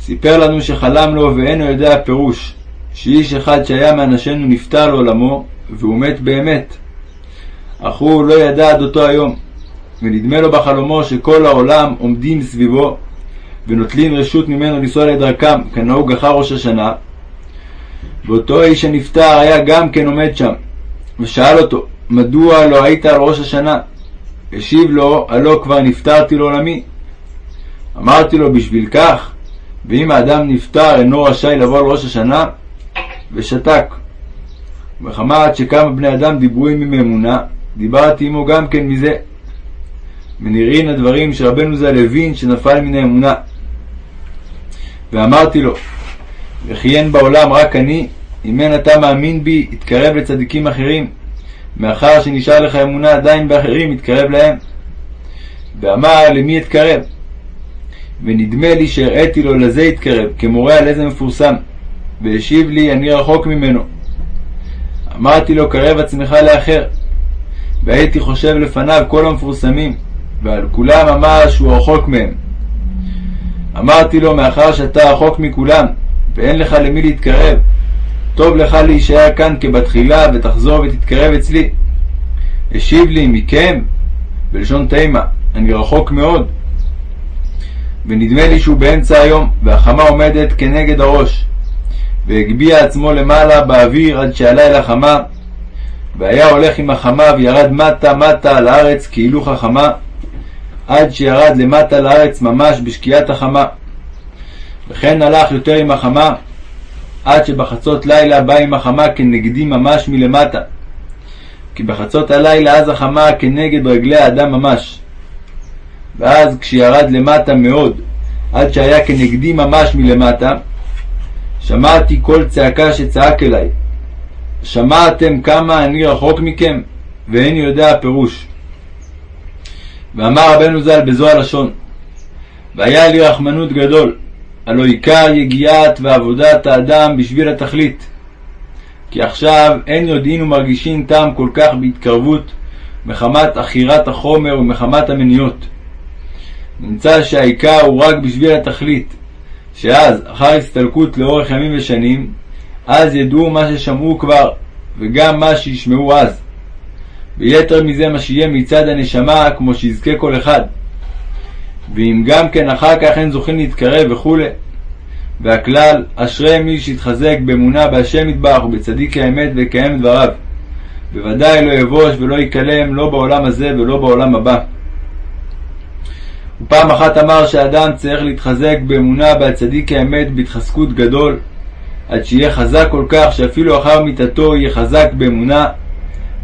סיפר לנו שחלם לו ואינו יודע פירוש, שאיש אחד שהיה מאנשינו נפטר לעולמו, והוא מת באמת. אך הוא לא ידע עד אותו היום, ונדמה לו בחלומו שכל העולם עומדים סביבו, ונוטלים רשות ממנו לנסוע לדרכם, כנהוג אחר ראש השנה. ואותו איש הנפטר היה גם כן עומד שם, ושאל אותו, מדוע לא היית על ראש השנה? השיב לו, הלא כבר נפטרתי לעולמי. אמרתי לו, בשביל כך, ואם האדם נפטר אינו רשאי לבוא על ראש השנה, ושתק. ומחמת שכמה בני אדם דיברו עמי מאמונה, דיברתי עמו גם כן מזה. ונראים הדברים שרבנו ז"ל הבין שנפל מן האמונה. ואמרתי לו, וכי אין בעולם רק אני, אם אין אתה מאמין בי, התקרב לצדיקים אחרים, מאחר שנשאר לך אמונה עדיין באחרים, התקרב להם. ואמר, למי אתקרב? ונדמה לי שהראיתי לו לזה יתקרב, כמורה על איזה מפורסם. והשיב לי, אני רחוק ממנו. אמרתי לו, קרב עצמך לאחר. והייתי חושב לפניו כל המפורסמים, ועל כולם אמר שהוא רחוק מהם. אמרתי לו, מאחר שאתה רחוק מכולם, ואין לך למי להתקרב, טוב לך להישאר כאן כבתחילה, ותחזור ותתקרב אצלי. השיב לי, מכם? בלשון תימה, אני רחוק מאוד. ונדמה לי שהוא באמצע היום, והחמה עומדת כנגד הראש. והגביה עצמו למעלה באוויר עד שעלה אל החמה, והיה הולך עם החמה וירד מטה מטה על הארץ כאילו חכמה, עד שירד למטה לארץ ממש בשקיעת החמה. וכן הלך יותר עם החמה, עד שבחצות לילה בא עם החמה כנגדי ממש מלמטה. כי בחצות הלילה אז החמה כנגד רגלי האדם ממש. ואז כשירד למטה מאוד, עד שהיה כנגדי ממש מלמטה, שמעתי קול צעקה שצעק אליי. שמעתם כמה אני רחוק מכם, ואיני יודע הפירוש. ואמר רבנו ז"ל בזו הלשון, והיה לי רחמנות גדול, הלא עיקר יגיעת ועבודת האדם בשביל התכלית. כי עכשיו אין יודעין ומרגישין טעם כל כך בהתקרבות מחמת עכירת החומר ומחמת המניות. נמצא שהעיקר הוא רק בשביל התכלית, שאז, אחר הסתלקות לאורך ימים ושנים, אז ידעו מה ששמעו כבר, וגם מה שישמעו אז. ויתר מזה מה שיהיה מצד הנשמה, כמו שיזכה כל אחד. ואם גם כן אחר כך אין זוכים להתקרב וכולי. והכלל, אשרי מי שיתחזק באמונה בהשם יתברך ובצדיק האמת ויקיים דבריו. בוודאי לא יבוש ולא ייכלם לא בעולם הזה ולא בעולם הבא. ופעם אחת אמר שאדם צריך להתחזק באמונה בהצדיק האמת בהתחזקות גדול, עד שיהיה חזק כל כך שאפילו אחר מיתתו יהיה חזק באמונה,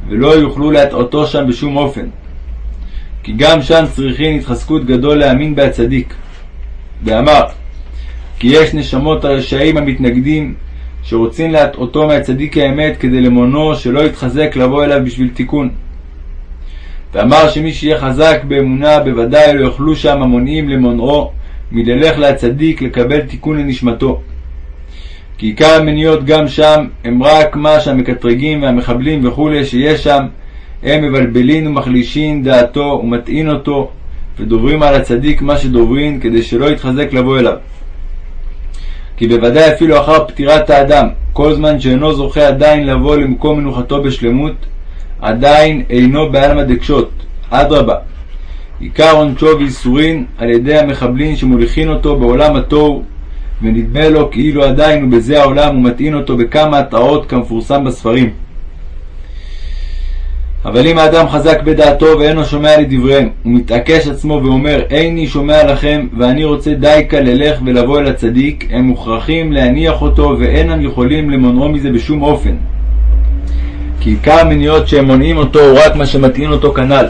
ולא יוכלו להטעותו שם בשום אופן. כי גם שם צריכים התחזקות גדול להאמין בהצדיק. ואמר, כי יש נשמות הרשעים המתנגדים, שרוצים להטעותו מהצדיק האמת כדי למונו שלא יתחזק לבוא אליו בשביל תיקון. ואמר שמי שיהיה חזק באמונה בוודאי לא יוכלו שם המונעים למונעו מללך להצדיק לקבל תיקון לנשמתו. כי עיקר המניות גם שם הם רק מה שהמקטרגים והמחבלים וכולי שיש שם, הם מבלבלין ומחלישין דעתו ומטעין אותו, ודוברים על הצדיק מה שדוברין, כדי שלא יתחזק לבוא אליו. כי בוודאי אפילו אחר פטירת האדם, כל זמן שאינו זוכה עדיין לבוא למקום מנוחתו בשלמות, עדיין אינו בעלמא דקשות, אדרבה. עיקר עונשו וייסורין על ידי המחבלין שמוליכין אותו בעולם התוהו, ונדמה לו כאילו עדיין הוא בזה העולם ומטעין אותו בכמה התראות כמפורסם בספרים. אבל אם האדם חזק בדעתו ואינו שומע לדבריהם, הוא מתעקש עצמו ואומר, איני שומע לכם, ואני רוצה דייקה ללך ולבוא אל הצדיק, הם מוכרחים להניח אותו, ואינם יכולים למונעו מזה בשום אופן. כי עיקר המניעות שהם מונעים אותו הוא רק מה שמטעין אותו כנ"ל.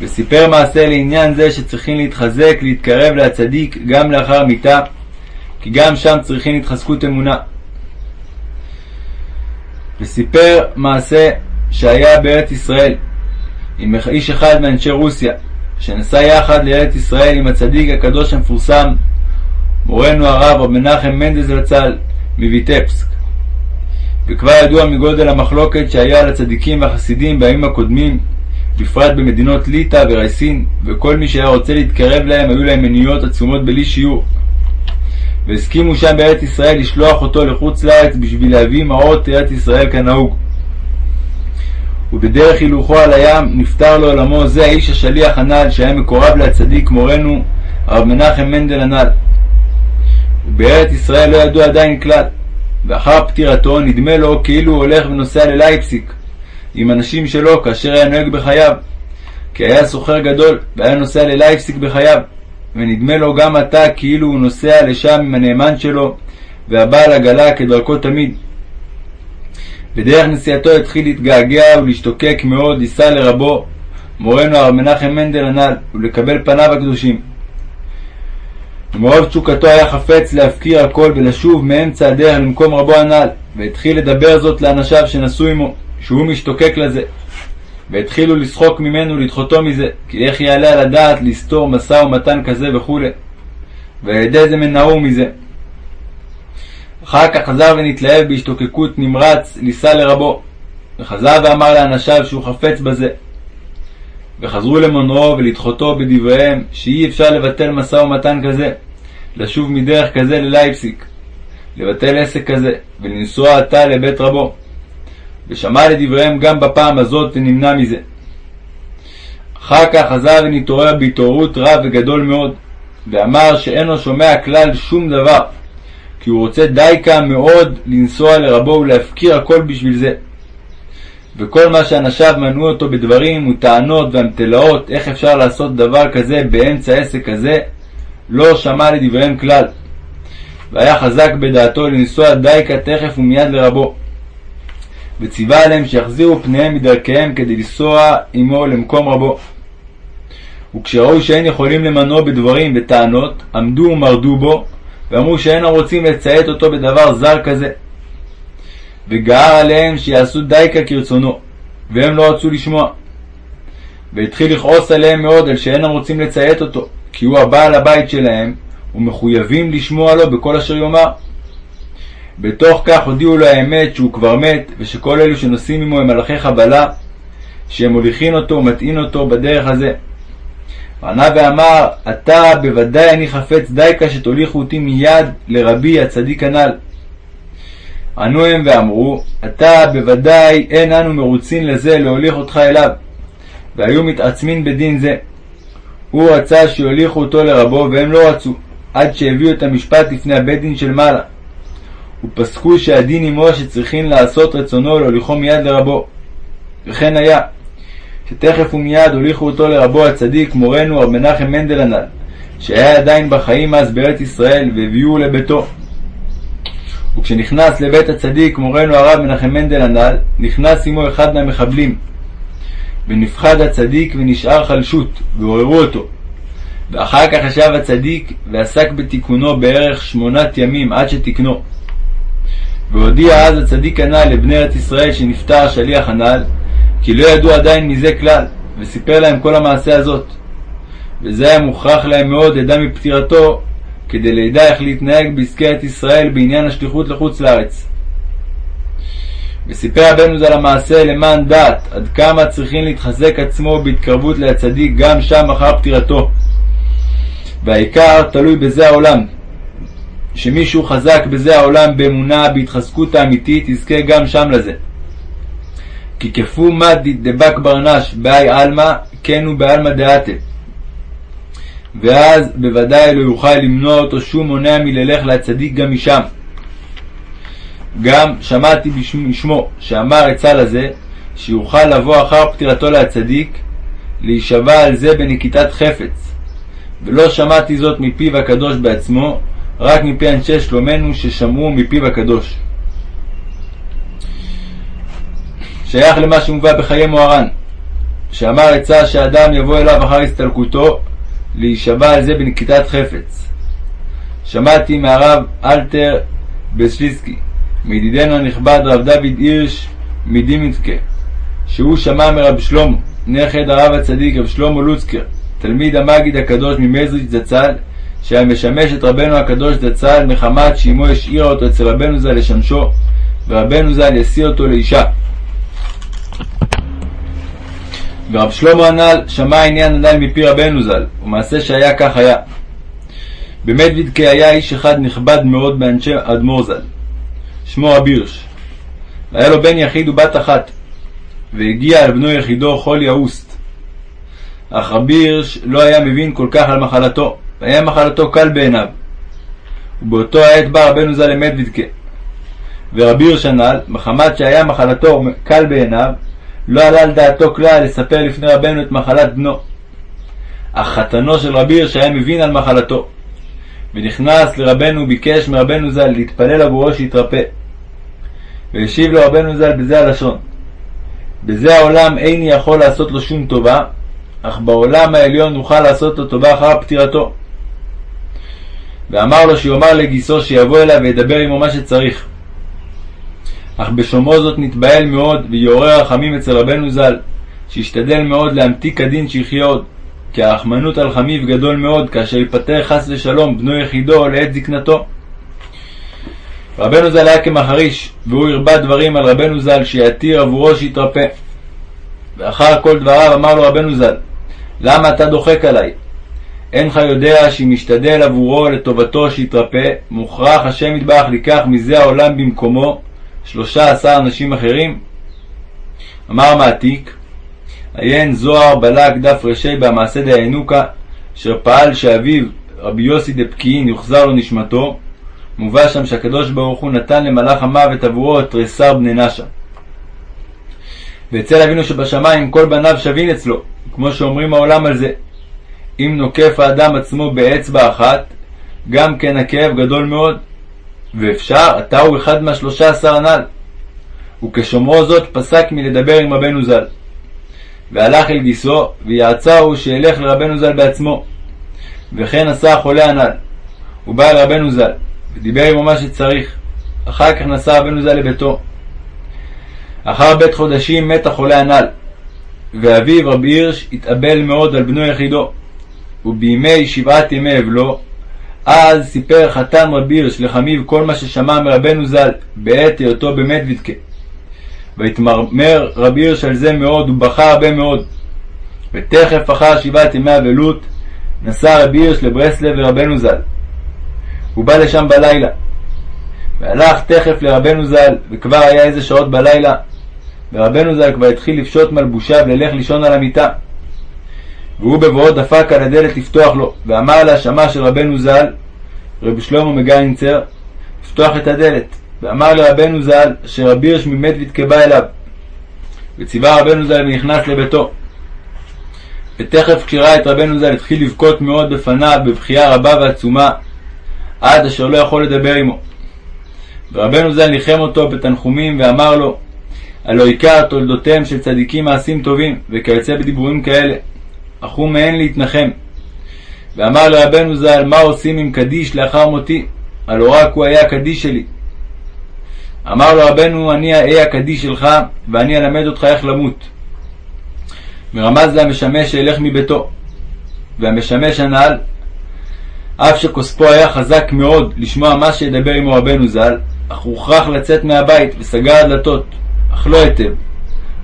וסיפר מעשה לעניין זה שצריכים להתחזק, להתקרב להצדיק גם לאחר מיתה, כי גם שם צריכים התחזקות אמונה. וסיפר מעשה שהיה בארץ ישראל עם איש אחד מאנשי רוסיה, שנסע יחד לארץ ישראל עם הצדיק הקדוש המפורסם, מורנו הרב רב מנחם מנדל זצ"ל מויטפסק. וכבר ידוע מגודל המחלוקת שהיה על הצדיקים והחסידים בימים הקודמים, בפרט במדינות ליטא ורייסין, וכל מי שהיה רוצה להתקרב להם היו להם מניות עצומות בלי שיעור. והסכימו שם בארץ ישראל לשלוח אותו לחוץ לארץ בשביל להביא מעות ארץ ישראל כנהוג. ובדרך הילוכו על הים נפטר לעולמו זה האיש השליח הנ"ל שהיה מקורב להצדיק מורנו הרב מנחם מנדל הנ"ל. ובארץ ישראל לא ידעו עדיין כלל, ואחר פטירתו נדמה לו כאילו הוא הולך ונוסע ללייפסיק עם אנשים שלו כאשר היה נוהג בחייו, כי היה סוחר גדול והיה נוסע ללייפסיק בחייו, ונדמה לו גם עתה כאילו הוא נוסע לשם עם הנאמן שלו והבעל עגלה כדרכו תמיד. בדרך נסיעתו התחיל להתגעגע ולהשתוקק מאוד לישא לרבו, מורנו הרב מנחם מנדל הנ"ל, ולקבל פניו הקדושים. ומרוב תשוקתו היה חפץ להפקיר הכל ולשוב מאמצע הדרך למקום רבו הנ"ל, והתחיל לדבר זאת לאנשיו שנסעו עמו, שהוא משתוקק לזה. והתחילו לשחוק ממנו ולדחותו מזה, כי איך יעלה על הדעת לסתור משא ומתן כזה וכו', ועל ידי זה מנעו מזה. אחר כך חזר ונתלהב בהשתוקקות נמרץ לישא לרבו, וחזר ואמר לאנשיו שהוא חפץ בזה. וחזרו למונרו ולדחותו בדבריהם שאי אפשר לבטל משא ומתן כזה, לשוב מדרך כזה ללייפסיק, לבטל עסק כזה, ולנסוע עתה לבית רבו. ושמע לדבריהם גם בפעם הזאת ונמנע מזה. אחר כך חזר ונתעורר בהתעוררות רב וגדול מאוד, ואמר שאינו שומע כלל שום דבר, כי הוא רוצה דייקה מאוד לנסוע לרבו ולהפקיר הכל בשביל זה. וכל מה שאנשיו מנעו אותו בדברים וטענות ואמתלאות איך אפשר לעשות דבר כזה באמצע עסק כזה, לא שמע לדבריהם כלל. והיה חזק בדעתו לנסוע דייקה תכף ומיד לרבו. וציווה עליהם שיחזירו פניהם מדרכיהם כדי לנסוע עמו למקום רבו. וכשראו שאין יכולים למנוע בדברים וטענות, עמדו ומרדו בו, ואמרו שאינם רוצים לציית אותו בדבר זר כזה. וגער עליהם שיעשו דייקה כרצונו, והם לא רצו לשמוע. והתחיל לכעוס עליהם מאוד על שאינם רוצים לציית אותו, כי הוא הבעל הבית שלהם, ומחויבים לשמוע לו בכל אשר יאמר. בתוך כך הודיעו לו האמת שהוא כבר מת, ושכל אלו שנוסעים עמו הם מלאכי חבלה, שהם מוליכין אותו ומטעין אותו בדרך הזה. ענה ואמר, אתה בוודאי אני חפץ דייקה שתוליכו אותי מיד לרבי הצדיק הנ"ל. ענו הם ואמרו, אתה בוודאי אין אנו מרוצין לזה להוליך אותך אליו. והיו מתעצמין בדין זה. הוא רצה שיוליכו אותו לרבו והם לא רצו, עד שהביאו את המשפט לפני הבית דין של מעלה. ופסקו שהדין עמו שצריכין לעשות רצונו להוליכו מיד לרבו. וכן היה, שתכף ומיד הוליכו אותו לרבו הצדיק מורנו רב מנחם מנדל הנ"ל, שהיה עדיין בחיים אז בארץ ישראל, והביאוהו לביתו. וכשנכנס לבית הצדיק מורנו הרב מנחם מנדל הנ"ל, נכנס עמו אחד מהמחבלים. ונפחד הצדיק ונשאר חלשות, ועוררו אותו. ואחר כך ישב הצדיק ועסק בתיקונו בערך שמונת ימים עד שתיקנו. והודיע אז הצדיק הנ"ל לבני ארץ ישראל שנפטר השליח הנ"ל, כי לא ידעו עדיין מזה כלל, וסיפר להם כל המעשה הזאת. וזה היה מוכרח להם מאוד עדה מפטירתו, כדי לידע איך להתנהג בעסקי ישראל בעניין השליחות לחוץ לארץ. וסיפר רבנו ז"ל המעשה למען דעת עד כמה צריכים להתחזק עצמו בהתקרבות לצדיק גם שם אחר פטירתו. והעיקר תלוי בזה העולם. שמישהו חזק בזה העולם באמונה, בהתחזקות האמיתית, יזכה גם שם לזה. כי כפו מדי דבק ברנש באי עלמא, כן הוא בעלמא דעתה. ואז בוודאי לא יוכל למנוע אותו שום מונע מללך לצדיק גם משם. גם שמעתי משמו שאמר עצה לזה, שיוכל לבוא אחר פטירתו להצדיק, להישבע על זה בנקיטת חפץ. ולא שמעתי זאת מפיו הקדוש בעצמו, רק מפי אנשי שלומנו ששמעו מפיו הקדוש. שייך למה שמובא בחיי מוהר"ן, שאמר עצה שאדם יבוא אליו אחר הסתלקותו, להישבע על זה בנקיטת חפץ. שמעתי מהרב אלתר בסליסקי, מידידנו הנכבד רב דוד הירש מדימינסקה, שהוא שמע מרב שלמה, נכד הרב הצדיק רב שלמה לוצקר, תלמיד המגיד הקדוש ממזריץ' זצ"ל, שהיה משמש את רבנו הקדוש זצ"ל מחמת שאמו השאירה אותו אצל רבנו ז"ל לשמשו, ורבנו ז"ל ישיא אותו לאישה. ורב שלמה הנ"ל שמע עניין הנ"ל מפי רבנו ז"ל, ומעשה שהיה כך היה. באמת וידקה היה איש אחד נכבד מאוד מאנשי אדמו"ר ז"ל, שמו רב הירש. והיה לו בן יחיד ובת אחת, והגיע על בנו יחידו חולי האוסט. אך רבי הירש לא היה מבין כל כך על מחלתו, והיה מחלתו קל בעיניו. ובאותו העת בא רבנו ז"ל למדוידקה. ורבי הירש הנ"ל, מחמת שהיה מחלתו קל בעיניו, לא עלה על דעתו כלל לספר לפני רבנו את מחלת בנו. אך חתנו של רבי הירש היה מבין על מחלתו. ונכנס לרבנו וביקש מרבנו ז"ל להתפלל עבורו שיתרפא. והשיב לו רבנו ז"ל בזה הלשון: בזה העולם איני יכול לעשות לו שום טובה, אך בעולם העליון נוכל לעשות לו טובה אחר פטירתו. ואמר לו שיאמר לגיסו שיבוא אליו וידבר עמו מה שצריך. אך בשומרו זאת נתבהל מאוד ויעורר רחמים אצל רבנו ז"ל, שהשתדל מאוד להמתיק הדין שיחיה עוד, כי הרחמנות על חמיו גדול מאוד כאשר יפטר חס ושלום בנו יחידו לעת זקנתו. רבנו ז"ל היה כמחריש, והוא הרבה דברים על רבנו ז"ל שיתיר עבורו שיתרפא. ואחר כל דבריו אמר לו רבנו ז"ל, למה אתה דוחק עלי? אינך יודע שאם משתדל עבורו לטובתו שיתרפא, מוכרח השם יתברך לקח מזה העולם במקומו שלושה עשר אנשים אחרים? אמר מעתיק, עיין זוהר בלק דף רשי במעשה דיינוקה, אשר פעל שאביו רבי יוסי דפקיעין יוחזר לו נשמתו, מובא שם שהקדוש ברוך הוא נתן למלאך המוות עבורו את תריסר בני נשה. ואצל אבינו שבשמיים כל בניו שווים אצלו, כמו שאומרים העולם על זה. אם נוקף האדם עצמו באצבע אחת, גם כן הכאב גדול מאוד. ואפשר, אתה הוא אחד מהשלושה עשר הנ"ל. וכשומרו זאת פסק מלדבר עם רבנו ז"ל. והלך אל גיסו, ויעצהו שילך לרבנו ז"ל בעצמו. וכן עשה החולה הנ"ל. הוא בא אל רבנו ז"ל, ודיבר עמו מה שצריך. אחר כך נסע רבנו ז"ל לביתו. אחר בית חודשים מת החולה הנ"ל, ואביו רבי הירש התאבל מאוד על בנו יחידו, ובימי שבעת ימי אבלו, אז סיפר חתן רבי הירש לחמיו כל מה ששמע מרבנו ז"ל בעת היותו במדוידקה. והתמרמר רבי הירש על זה מאוד, ובכה הרבה מאוד. ותכף אחר שבעת ימי אבלות, נסע רבי הירש לברסלב לרבנו ז"ל. הוא בא לשם בלילה. והלך תכף לרבנו ז"ל, וכבר היה איזה שעות בלילה, ורבנו ז"ל כבר התחיל לפשוט מלבושיו ללך לישון על המיטה. והוא בבואו דפק על הדלת לפתוח לו, ואמר להשמה של רבנו ז"ל, רבי שלמה מגיינצר, לפתוח את הדלת. ואמר לרבנו ז"ל, שרבי הירש ממדווידקה בא אליו. וציווה רבנו ז"ל ונכנס לביתו. ותכף כשראה את רבנו ז"ל התחיל לבכות מאוד בפניו בבכייה רבה ועצומה, עד אשר לא יכול לדבר עמו. ורבנו ז"ל ניחם אותו בתנחומים ואמר לו, הלא עיקר תולדותיהם של צדיקים מעשים טובים, וכיוצא בדיבורים כאלה. אך הוא מהן להתנחם. ואמר לרבנו ז"ל, מה עושים עם קדיש לאחר מותי? הלא רק הוא היה הקדיש שלי. אמר לו רבנו, אני אהיה הקדיש שלך, ואני אלמד אותך איך למות. מרמז למשמש שילך מביתו. והמשמש הנ"ל, אף שכוספו היה חזק מאוד לשמוע מה שידבר עמו רבנו ז"ל, אך הוכרח לצאת מהבית וסגר הדלתות, אך לא היטב.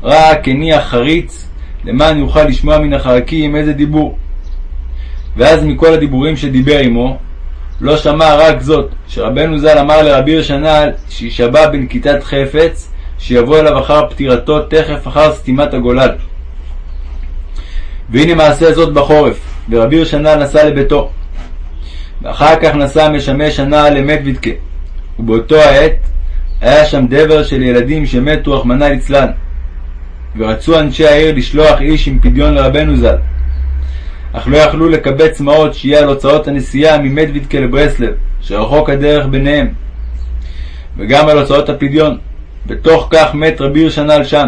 רק הניח חריץ למען יוכל לשמוע מן החרקים איזה דיבור. ואז מכל הדיבורים שדיבר עמו, לא שמע רק זאת, שרבנו ז"ל אמר לרבי ירשנל שישבע בנקיטת חפץ, שיבוא אליו אחר פטירתו תכף אחר סתימת הגולל. והנה מעשה זאת בחורף, ורבי ירשנל נסע לביתו. ואחר כך נסע משמש שנה למדוודקה, ובאותו העת היה שם דבר של ילדים שמתו, רחמנא ליצלן. ורצו אנשי העיר לשלוח איש עם פדיון לרבנו ז"ל. אך לא יכלו לקבץ מעות שיהיה על הוצאות הנסיעה ממדוודקה לברסלב, שרחוק הדרך ביניהם, וגם על הוצאות הפדיון. בתוך כך מת רבי ירשנל שם.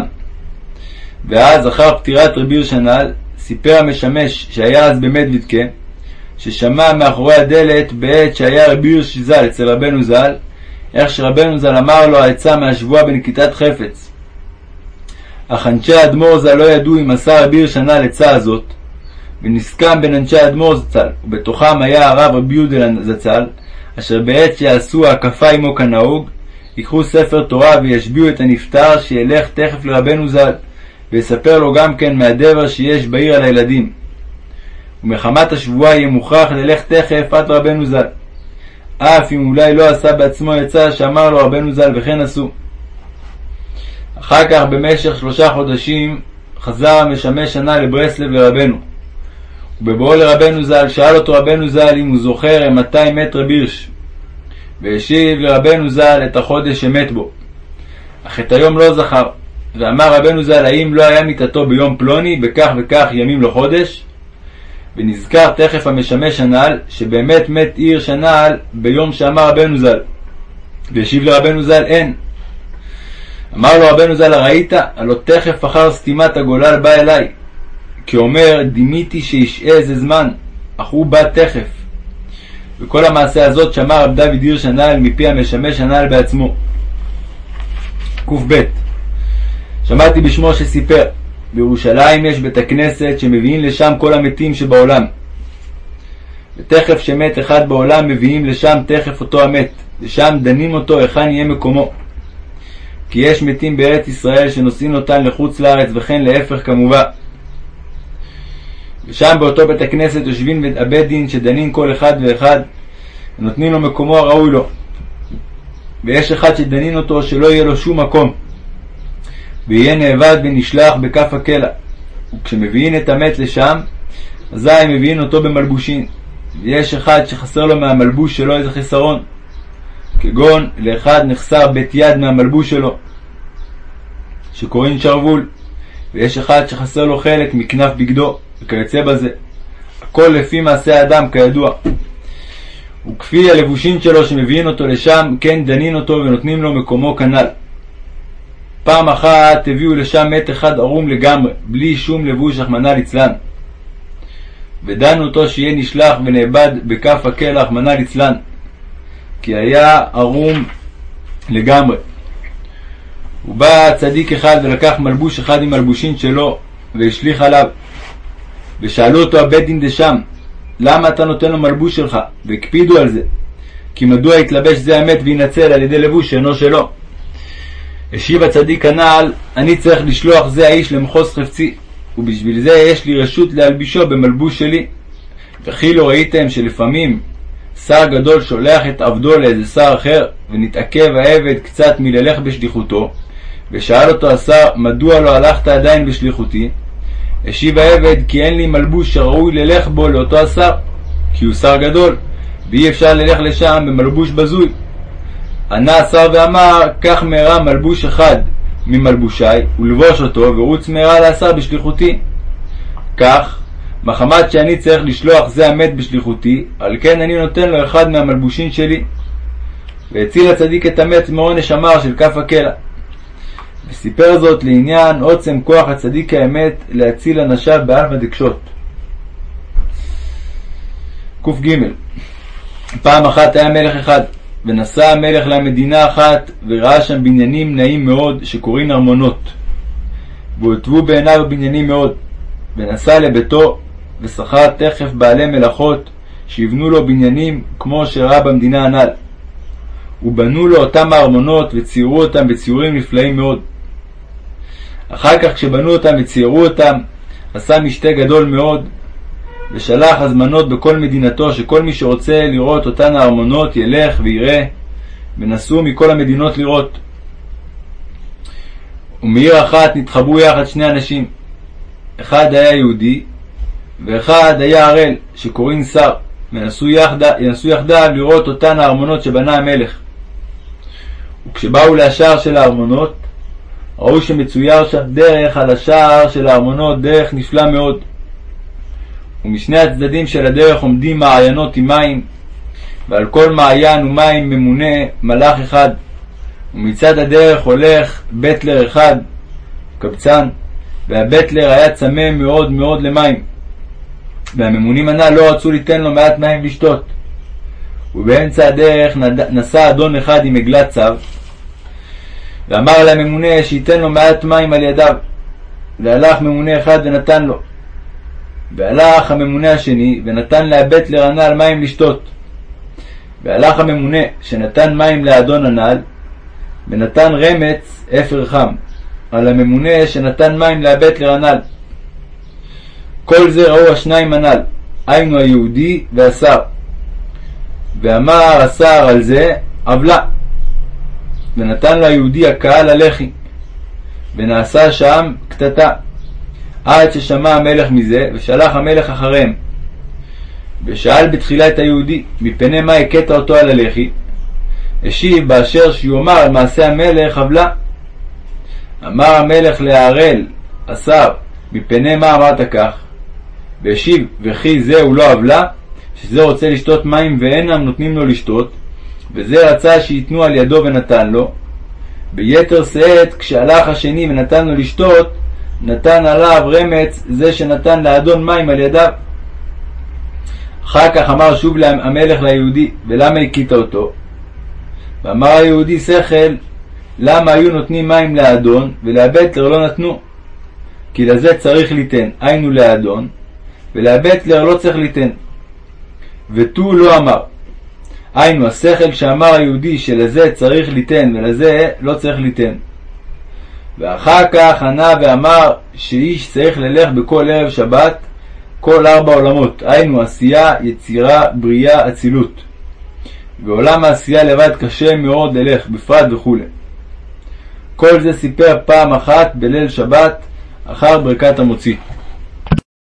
ואז, אחר פטירת רבי ירשנל, סיפר המשמש שהיה אז במדוודקה, ששמע מאחורי הדלת בעת שהיה רבי ירש ז"ל אצל רבנו ז"ל, איך שרבנו ז"ל אמר לו העצה מהשבועה בנקיטת חפץ. אך אנשי האדמו"ר ז"ל לא ידעו אם עשה רבי ירשנל עצה הזאת, ונסכם בין אנשי האדמו"ר זצ"ל, ובתוכם היה הרב רבי יהודה זצ"ל, אשר בעת שיעשו ההקפה עמו כנהוג, ייקחו ספר תורה וישביעו את הנפטר שילך תכף לרבנו ז"ל, ויספר לו גם כן מהדבר שיש בעיר על הילדים. ומחמת השבועה יהיה מוכרח ללך תכף עד רבנו ז"ל. אף אם אולי לא עשה בעצמו עצה שאמר לו רבנו ז"ל וכן עשו. אחר כך במשך שלושה חודשים חזר המשמש שנה לברסלב לרבנו. ובבואו לרבנו ז"ל שאל אותו רבנו ז"ל אם הוא זוכר מתי מת רבי הירש. והשיב לרבנו ז"ל את החודש שמת בו. אך את היום לא זכר. ואמר רבנו ז"ל האם לא היה מיתתו ביום פלוני בכך וכך ימים לחודש? ונזכר תכף המשמש הנ"ל שבאמת מת עיר שנ"ל ביום שאמר רבנו ז"ל. והשיב לרבנו ז"ל אין. אמר לו רבנו ז"ל ראית? הלא תכף אחר סתימת הגולל בא אליי. כי אומר דימיתי שישעה איזה זמן, אך הוא בא תכף. וכל המעשה הזאת שמע רב דוד הירש הנ"ל מפי המשמש הנ"ל בעצמו. קב שמעתי בשמו שסיפר בירושלים יש בית הכנסת שמביאים לשם כל המתים שבעולם. ותכף שמת אחד בעולם מביאים לשם תכף אותו המת, ושם דנים אותו היכן יהיה מקומו. כי יש מתים בארץ ישראל שנושאים אותן לחוץ לארץ וכן להפך כמובן. ושם באותו בית הכנסת יושבים הבית דין שדנים כל אחד ואחד ונותנים לו מקומו הראוי לו. ויש אחד שדנין אותו שלא יהיה לו שום מקום. ויהיה נאבד ונשלח בכף הקלע. וכשמביאים את המת לשם, אזי מביאים אותו במלבושין. ויש אחד שחסר לו מהמלבוש שלו איזה חיסרון. כגון לאחד נחסר בית יד מהמלבוש שלו, שקוראים שרוול, ויש אחד שחסר לו חלק מכנף בגדו, וכיוצא בזה. הכל לפי מעשה האדם כידוע. וכפי הלבושין שלו שמביאים אותו לשם, כן דנין אותו ונותנים לו מקומו כנ"ל. פעם אחת הביאו לשם מת אחד ערום לגמרי, בלי שום לבוש, רחמנא ליצלן. ודנו אותו שיהיה נשלח ונאבד בכף הקלע, רחמנא ליצלן. כי היה ערום לגמרי. ובא צדיק אחד ולקח מלבוש אחד ממלבושין שלו, והשליך עליו. ושאלו אותו הבית דין דשם, למה אתה נותן לו מלבוש שלך? והקפידו על זה. כי מדוע יתלבש זה המת וינצל על ידי לבוש שאינו שלו? השיב הצדיק הנ"ל, אני צריך לשלוח זה האיש למחוז חפצי, ובשביל זה יש לי רשות להלבישו במלבוש שלי. וכי לא ראיתם שלפעמים שר גדול שולח את עבדו לאיזה שר אחר, ונתעכב העבד קצת מללך בשליחותו, ושאל אותו השר, מדוע לא הלכת עדיין בשליחותי? השיב העבד, כי אין לי מלבוש שראוי ללך בו לאותו השר, כי הוא שר גדול, ואי אפשר ללך לשם במלבוש בזוי. ענה השר ואמר, קח מהרה מלבוש אחד ממלבושי, ולבוש אותו, ורוץ מהרה לשר בשליחותי. כך, מחמת שאני צריך לשלוח זה המת בשליחותי, על כן אני נותן לו אחד מהמלבושין שלי. והציל הצדיק את המת מעונש המר של כף הקלע. וסיפר זאת לעניין עוצם כוח הצדיק האמת להציל אנשיו בעלמא דקשות. קג פעם אחת היה מלך אחד, ונסע המלך למדינה אחת, וראה שם בניינים נעים מאוד, שקוראים ארמונות. והוטבו בעיניו הבניינים מאוד. ונסע לביתו, ושכר תכף בעלי מלאכות, שיבנו לו בניינים כמו שראה במדינה הנ"ל. ובנו לו אותם הארמונות, וציירו אותם בציורים נפלאים מאוד. אחר כך כשבנו אותם וציירו אותם, עשה משתה גדול מאוד, ושלח הזמנות בכל מדינתו, שכל מי שרוצה לראות אותן הארמונות ילך ויראה, ונסעו מכל המדינות לראות. ומעיר אחת נתחברו יחד שני אנשים, אחד היה יהודי, ואחד היה ערל, שקוראים שר, ונסעו יחדיו, יחדיו לראות אותן הארמונות שבנה המלך. וכשבאו לשער של הארמונות, ראו שמצויר שם דרך על השער של הארמונות, דרך נפלא מאוד. ומשני הצדדים של הדרך עומדים מעיינות עם מים, ועל כל מעיין ומים ממונה מלאך אחד, ומצד הדרך הולך בטלר אחד, קבצן, והבטלר היה צמא מאוד מאוד למים, והממונים הנ"ל לא רצו ליתן לו מעט מים לשתות. ובאמצע הדרך נסע אדון אחד עם עגלת צו, ואמר לממונה שייתן לו מעט מים על ידיו. והלך ממונה אחד ונתן לו. והלך הממונה השני ונתן להבטלר הנ"ל מים לשתות. והלך הממונה שנתן מים לאדון הנ"ל ונתן רמץ אפר חם על הממונה שנתן מים להבטלר הנ"ל. כל זה ראו השניים הנ"ל, היינו היהודי והשר. ואמר השר על זה עוולה, ונתן ליהודי הקהל הלחי, ונעשה שם קטטה, עד ששמע המלך מזה, ושלח המלך אחריהם. ושאל בתחילה את היהודי, מפני מה הכית אותו על הלחי? השיב באשר שיאמר על מעשה המלך עוולה. אמר המלך להערל, השר, מפני מה אמרת כך? והשיב, וכי זהו לא עוולה, שזה רוצה לשתות מים ואינם נותנים לו לשתות, וזה רצה שייתנו על ידו ונתן לו. ביתר שאת, כשהלך השני ונתן לו לשתות, נתן עליו רמץ זה שנתן לאדון מים על ידיו. אחר כך אמר שוב המלך ליהודי, ולמה הכית אותו? ואמר היהודי שכל, למה היו נותנים מים לאדון, ולהבטלר לא נתנו? כי לזה צריך ליתן, היינו לאדון, ולהבטלר לא צריך ליתן. ותו לא אמר. היינו, השכל שאמר היהודי שלזה צריך ליתן ולזה לא צריך ליתן. ואחר כך ענה ואמר שאיש צריך ללך בכל ערב שבת כל ארבע עולמות, היינו עשייה, יצירה, בריאה, אצילות. ועולם העשייה לבד קשה מאוד ללך, בפרט וכו'. כל זה סיפר פעם אחת בליל שבת אחר ברכת המוציא.